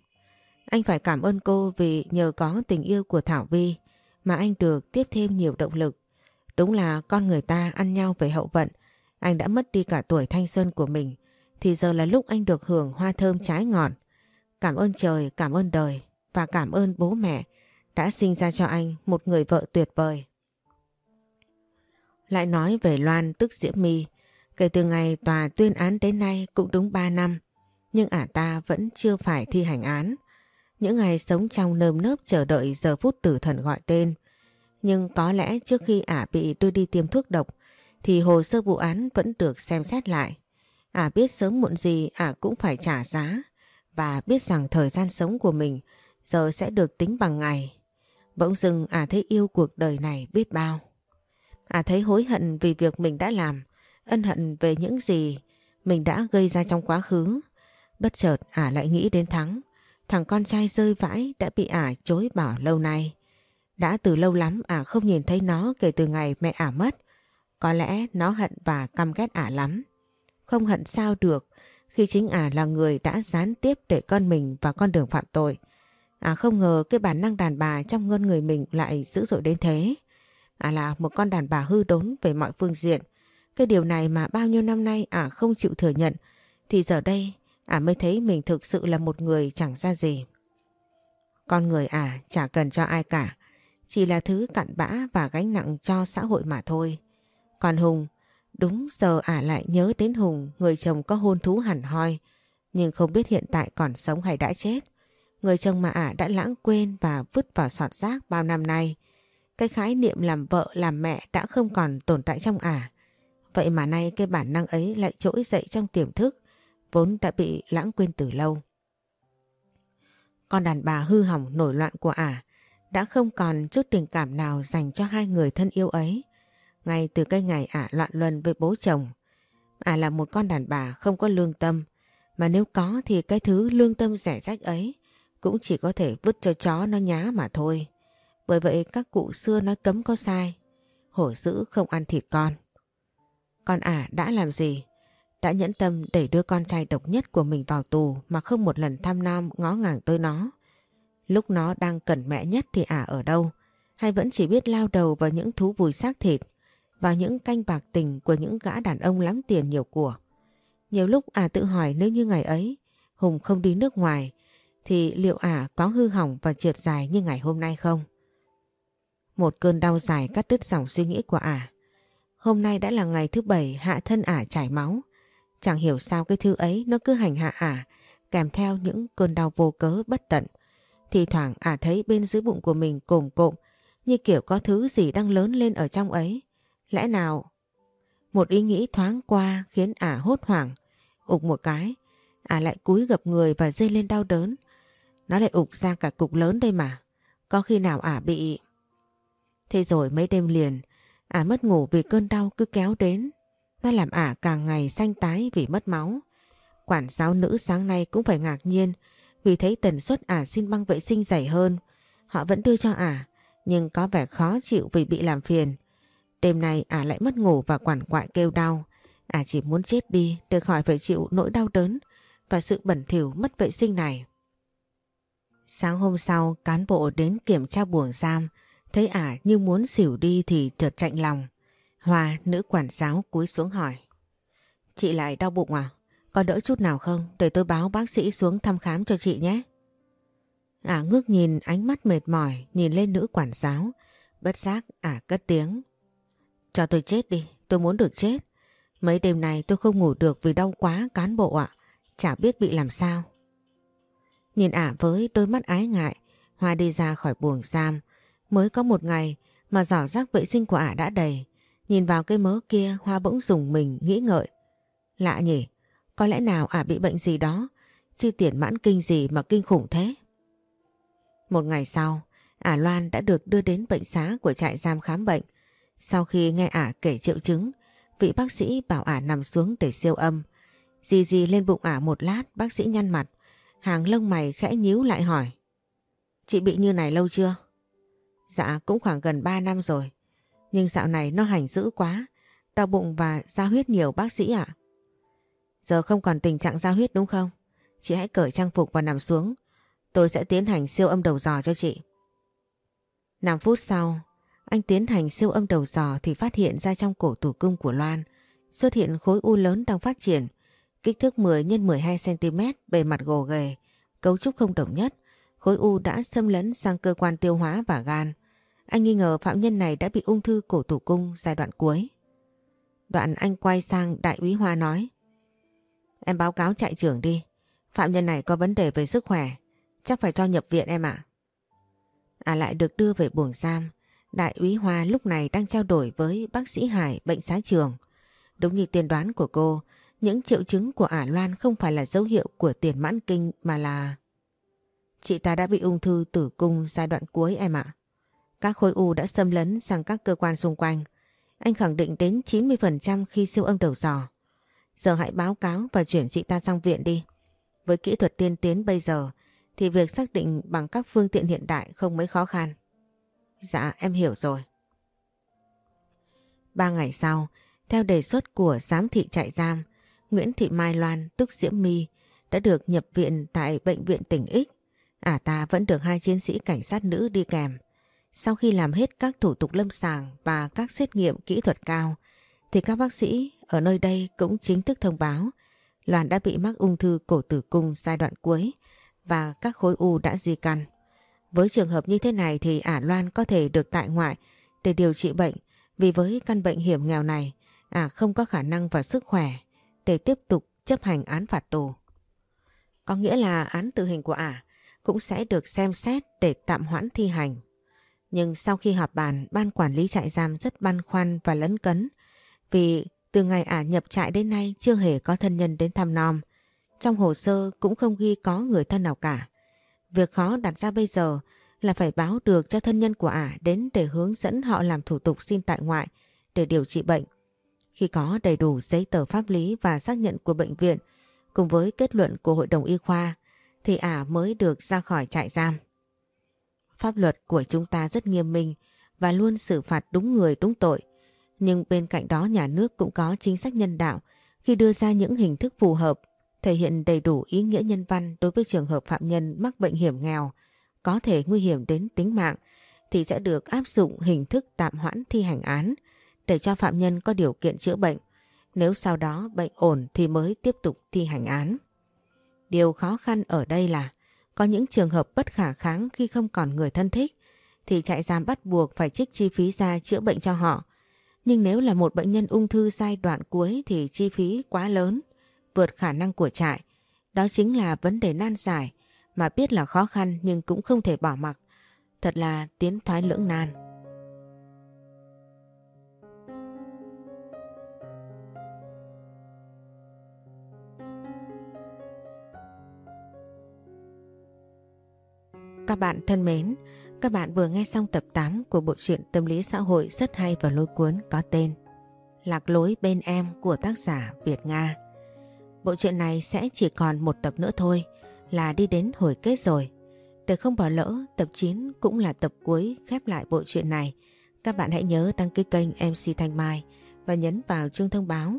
Anh phải cảm ơn cô vì nhờ có tình yêu của Thảo Vi mà anh được tiếp thêm nhiều động lực. Đúng là con người ta ăn nhau về hậu vận. Anh đã mất đi cả tuổi thanh xuân của mình. Thì giờ là lúc anh được hưởng hoa thơm trái ngọt. Cảm ơn trời, cảm ơn đời và cảm ơn bố mẹ đã sinh ra cho anh một người vợ tuyệt vời. Lại nói về Loan tức Diễm My. Kể từ ngày tòa tuyên án đến nay cũng đúng 3 năm. Nhưng ả ta vẫn chưa phải thi hành án. Những ngày sống trong nơm nớp chờ đợi giờ phút tử thần gọi tên. Nhưng có lẽ trước khi ả bị đưa đi tiêm thuốc độc thì hồ sơ vụ án vẫn được xem xét lại. Ả biết sớm muộn gì ả cũng phải trả giá và biết rằng thời gian sống của mình giờ sẽ được tính bằng ngày. Bỗng dưng ả thấy yêu cuộc đời này biết bao. Ả thấy hối hận vì việc mình đã làm, ân hận về những gì mình đã gây ra trong quá khứ. Bất chợt ả lại nghĩ đến Thắng, thằng con trai rơi vãi đã bị ả chối bỏ lâu nay. Đã từ lâu lắm ả không nhìn thấy nó kể từ ngày mẹ ả mất. Có lẽ nó hận và căm ghét ả lắm. Không hận sao được, khi chính ả là người đã gián tiếp để con mình vào con đường phạm tội. Ả không ngờ cái bản năng đàn bà trong ngôn người mình lại dữ dội đến thế. Ả là một con đàn bà hư đốn về mọi phương diện. Cái điều này mà bao nhiêu năm nay ả không chịu thừa nhận, thì giờ đây ả mới thấy mình thực sự là một người chẳng ra gì. Con người ả chả cần cho ai cả chỉ là thứ cặn bã và gánh nặng cho xã hội mà thôi. Còn Hùng, đúng giờ ả lại nhớ đến Hùng, người chồng có hôn thú hẳn hoi, nhưng không biết hiện tại còn sống hay đã chết. Người chồng mà ả đã lãng quên và vứt vào sọt rác bao năm nay. Cái khái niệm làm vợ làm mẹ đã không còn tồn tại trong ả. Vậy mà nay cái bản năng ấy lại trỗi dậy trong tiềm thức, vốn đã bị lãng quên từ lâu. Con đàn bà hư hỏng nổi loạn của ả đã không còn chút tình cảm nào dành cho hai người thân yêu ấy. Ngay từ cái ngày ả loạn luân với bố chồng, ả là một con đàn bà không có lương tâm, mà nếu có thì cái thứ lương tâm rẻ rách ấy cũng chỉ có thể vứt cho chó nó nhá mà thôi. Bởi vậy các cụ xưa nói cấm có sai, hổ dữ không ăn thịt con. Con ả đã làm gì? Đã nhẫn tâm đẩy đưa con trai độc nhất của mình vào tù mà không một lần thăm nam ngó ngàng tới nó. Lúc nó đang cần mẹ nhất thì ả ở đâu? Hay vẫn chỉ biết lao đầu vào những thú vùi xác thịt, vào những canh bạc tình của những gã đàn ông lắm tiền nhiều của? Nhiều lúc ả tự hỏi nếu như ngày ấy Hùng không đi nước ngoài thì liệu ả có hư hỏng và trượt dài như ngày hôm nay không? Một cơn đau dài cắt đứt dòng suy nghĩ của ả. Hôm nay đã là ngày thứ bảy hạ thân ả chảy máu. Chẳng hiểu sao cái thứ ấy nó cứ hành hạ ả, kèm theo những cơn đau vô cớ bất tận. Thì thoảng ả thấy bên dưới bụng của mình cồm cộm, như kiểu có thứ gì đang lớn lên ở trong ấy. Lẽ nào? Một ý nghĩ thoáng qua khiến ả hốt hoảng, ục một cái. Ả lại cúi gập người và dây lên đau đớn. Nó lại ục ra cả cục lớn đây mà. Có khi nào ả bị... Thế rồi mấy đêm liền, ả mất ngủ vì cơn đau cứ kéo đến. Nó làm ả càng ngày xanh tái vì mất máu. Quản giáo nữ sáng nay cũng phải ngạc nhiên vì thấy tần suất ả xin băng vệ sinh dày hơn. Họ vẫn đưa cho ả, nhưng có vẻ khó chịu vì bị làm phiền. Đêm nay ả lại mất ngủ và quản quại kêu đau. Ả chỉ muốn chết đi để khỏi phải chịu nỗi đau đớn và sự bẩn thỉu mất vệ sinh này. Sáng hôm sau, cán bộ đến kiểm tra buồng giam, thấy ả như muốn xỉu đi thì chợt chạnh lòng. Hòa nữ quản giáo cúi xuống hỏi. Chị lại đau bụng à? Có đỡ chút nào không? Để tôi báo bác sĩ xuống thăm khám cho chị nhé. Ả ngước nhìn ánh mắt mệt mỏi, nhìn lên nữ quản giáo. Bất giác ả cất tiếng. Cho tôi chết đi, tôi muốn được chết. Mấy đêm này tôi không ngủ được vì đau quá cán bộ ạ. Chả biết bị làm sao. Nhìn ả với đôi mắt ái ngại, Hoa đi ra khỏi buồng giam. Mới có một ngày mà giỏ rác vệ sinh của ả đã đầy. Nhìn vào cái mớ kia Hoa bỗng dùng mình nghĩ ngợi. Lạ nhỉ, có lẽ nào ả bị bệnh gì đó, chứ tiền mãn kinh gì mà kinh khủng thế. Một ngày sau, ả Loan đã được đưa đến bệnh xá của trại giam khám bệnh. Sau khi nghe ả kể triệu chứng, vị bác sĩ bảo ả nằm xuống để siêu âm. Dì dì lên bụng ả một lát, bác sĩ nhăn mặt, hàng lông mày khẽ nhíu lại hỏi. Chị bị như này lâu chưa? Dạ cũng khoảng gần 3 năm rồi. Nhưng dạo này nó hành dữ quá, đau bụng và ra huyết nhiều bác sĩ ạ. Giờ không còn tình trạng ra huyết đúng không? Chị hãy cởi trang phục và nằm xuống. Tôi sẽ tiến hành siêu âm đầu giò cho chị. 5 phút sau, anh tiến hành siêu âm đầu giò thì phát hiện ra trong cổ tử cung của Loan xuất hiện khối u lớn đang phát triển, kích thước 10 x 12cm, bề mặt gồ ghề, cấu trúc không đồng nhất. Khối u đã xâm lấn sang cơ quan tiêu hóa và gan. Anh nghi ngờ phạm nhân này đã bị ung thư cổ tử cung giai đoạn cuối. Đoạn anh quay sang đại úy Hoa nói Em báo cáo trại trưởng đi. Phạm nhân này có vấn đề về sức khỏe. Chắc phải cho nhập viện em ạ. À. lại được đưa về buồng giam. Đại úy Hoa lúc này đang trao đổi với bác sĩ Hải bệnh xá trường. Đúng như tiên đoán của cô, những triệu chứng của ả Loan không phải là dấu hiệu của tiền mãn kinh mà là... Chị ta đã bị ung thư tử cung giai đoạn cuối em ạ. Các khối u đã xâm lấn sang các cơ quan xung quanh. Anh khẳng định đến 90% khi siêu âm đầu dò. Giờ hãy báo cáo và chuyển chị ta sang viện đi. Với kỹ thuật tiên tiến bây giờ thì việc xác định bằng các phương tiện hiện đại không mấy khó khăn. Dạ em hiểu rồi. Ba ngày sau, theo đề xuất của giám thị trại giam, Nguyễn Thị Mai Loan, tức Diễm My đã được nhập viện tại Bệnh viện tỉnh X. Ả ta vẫn được hai chiến sĩ cảnh sát nữ đi kèm. Sau khi làm hết các thủ tục lâm sàng và các xét nghiệm kỹ thuật cao, thì các bác sĩ ở nơi đây cũng chính thức thông báo Loan đã bị mắc ung thư cổ tử cung giai đoạn cuối và các khối u đã di căn. Với trường hợp như thế này thì ả Loan có thể được tại ngoại để điều trị bệnh vì với căn bệnh hiểm nghèo này ả không có khả năng và sức khỏe để tiếp tục chấp hành án phạt tù. Có nghĩa là án tử hình của ả cũng sẽ được xem xét để tạm hoãn thi hành. Nhưng sau khi họp bàn, ban quản lý trại giam rất băn khoăn và lấn cấn vì từ ngày ả nhập trại đến nay chưa hề có thân nhân đến thăm nom. Trong hồ sơ cũng không ghi có người thân nào cả. Việc khó đặt ra bây giờ là phải báo được cho thân nhân của ả đến để hướng dẫn họ làm thủ tục xin tại ngoại để điều trị bệnh. Khi có đầy đủ giấy tờ pháp lý và xác nhận của bệnh viện cùng với kết luận của hội đồng y khoa thì ả mới được ra khỏi trại giam. Pháp luật của chúng ta rất nghiêm minh và luôn xử phạt đúng người đúng tội. Nhưng bên cạnh đó nhà nước cũng có chính sách nhân đạo khi đưa ra những hình thức phù hợp, thể hiện đầy đủ ý nghĩa nhân văn đối với trường hợp phạm nhân mắc bệnh hiểm nghèo, có thể nguy hiểm đến tính mạng, thì sẽ được áp dụng hình thức tạm hoãn thi hành án để cho phạm nhân có điều kiện chữa bệnh. Nếu sau đó bệnh ổn thì mới tiếp tục thi hành án. Điều khó khăn ở đây là có những trường hợp bất khả kháng khi không còn người thân thích thì trại giam bắt buộc phải trích chi phí ra chữa bệnh cho họ. Nhưng nếu là một bệnh nhân ung thư giai đoạn cuối thì chi phí quá lớn, vượt khả năng của trại. Đó chính là vấn đề nan giải mà biết là khó khăn nhưng cũng không thể bỏ mặc. Thật là tiến thoái lưỡng nan. Các bạn thân mến, các bạn vừa nghe xong tập 8 của bộ truyện tâm lý xã hội rất hay và lôi cuốn có tên Lạc lối bên em của tác giả Việt Nga. Bộ truyện này sẽ chỉ còn một tập nữa thôi là đi đến hồi kết rồi. Để không bỏ lỡ, tập 9 cũng là tập cuối khép lại bộ truyện này. Các bạn hãy nhớ đăng ký kênh MC Thanh Mai và nhấn vào chuông thông báo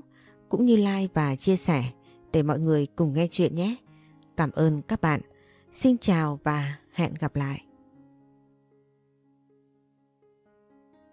cũng như like và chia sẻ để mọi người cùng nghe chuyện nhé. Cảm ơn các bạn. Xin chào và hẹn gặp lại.